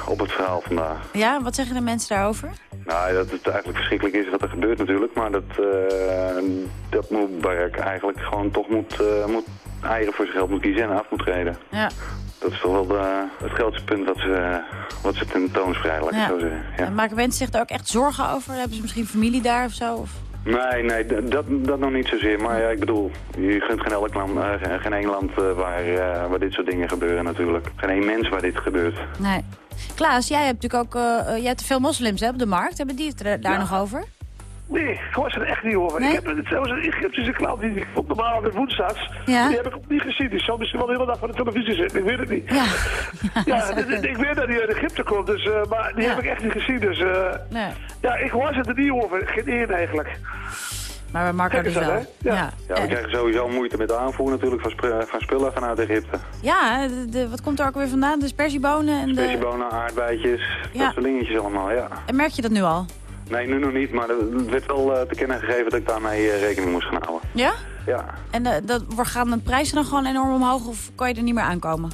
op het verhaal vandaag. ja, wat zeggen de mensen daarover? Nou, dat het eigenlijk verschrikkelijk is wat er gebeurt natuurlijk, maar dat, uh, dat Mubarak eigenlijk gewoon toch moet, uh, moet eieren voor zijn geld moet kiezen en af moet treden. Ja. Dat is toch wel de, het grootste punt wat ze, wat ze tentoonspreiden, laat ik Ja. zo zeggen. Ja. En Maken mensen zich daar ook echt zorgen over? Hebben ze misschien familie daar of zo? Of? Nee, nee, dat, dat nog niet zozeer. Maar ja, ik bedoel, je gunt geen, elk land, eh, geen- één land eh, waar, eh, waar dit soort dingen gebeuren natuurlijk. Geen één mens waar dit gebeurt. Nee. Klaas, jij hebt natuurlijk ook jij hebt veel moslims hè, op de markt. Hebben die het daar Ja. nog over? Nee, ik was er echt niet over. Nee? Ik heb zelfs een Egyptische klant die op normaal weer woensdags. Ja. Die heb ik ook niet gezien. Die zal misschien wel de hele dag van de televisie zitten. Ik weet het niet. Ja, Ja, ik weet dat hij uit Egypte komt, dus, eh, maar die Ja. heb ik echt niet gezien. Dus eh, Nee. ja, ik was het er niet over. Geen één eigenlijk. Maar dus is dat, wel. hè? Ja. Ja. Ja, we En- krijgen sowieso moeite met de aanvoer natuurlijk van, van spullen vanuit Egypte. ja de, de- wat komt er ook weer vandaan? De sperziebonen en de... Spesiebonen, aardbeidjes, Ja. dat soort dingetjes allemaal, ja. En merk je dat nu al? Nee, nu nog niet, maar het werd wel eh, te kennen gegeven dat ik daarmee eh, rekening moest gaan houden. Ja? Ja. En eh, dat, gaan de prijzen dan gewoon enorm omhoog of kan je er niet meer aankomen?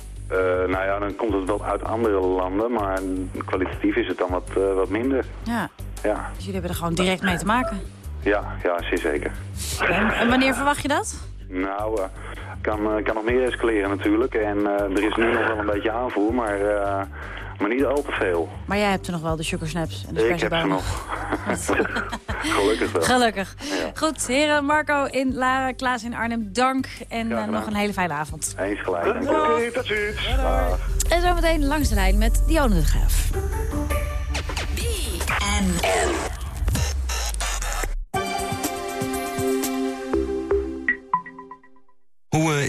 Nou ja, dan komt het wel uit andere landen, maar kwalitatief is het dan wat, wat minder. Ja, Ja, dus jullie hebben er gewoon direct mee te maken. ja, ja, zeer zeker. En, en wanneer verwacht je dat? Nou, kan, kan nog meer escaleren natuurlijk. En er is nu nog wel een beetje aanvoer, maar, maar niet al te veel. Maar jij hebt er nog wel de sugar snaps en de Ik heb ze nog. Gelukkig wel. Gelukkig. Goed, heren Marco in Laren, Klaas in Arnhem, dank. En eh, nog een hele fijne avond. Eens gelijk. Oké, tot ziens. Dag. En zometeen langs de lijn met Dionne de Graaf.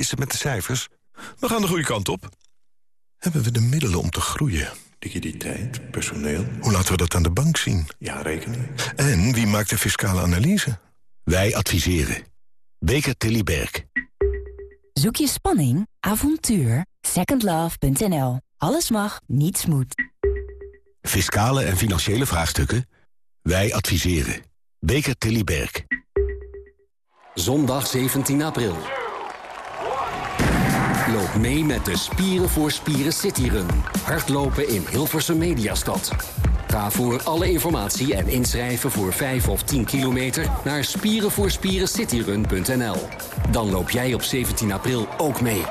is het met de cijfers? We gaan de goede kant op. Hebben we de middelen om te groeien? Liquiditeit, personeel. Hoe laten we dat aan de bank zien? Ja, rekening. En wie maakt de fiscale analyse? Wij adviseren. Beker Tilly Berg. Zoek je spanning, avontuur? Secondlove.nl. Alles mag, niets moet. Fiscale en financiële vraagstukken? Wij adviseren. Beker Tilly Berg. Zondag 17 april. Loop mee met de Spieren voor Spieren Cityrun. Hardlopen in Hilversum Mediastad. Ga voor alle informatie en inschrijven voor 5 of 10 kilometer naar spierenvoorspierencityrun.nl. Dan loop jij op 17 april ook mee.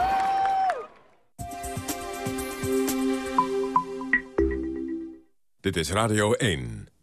Dit is Radio 1.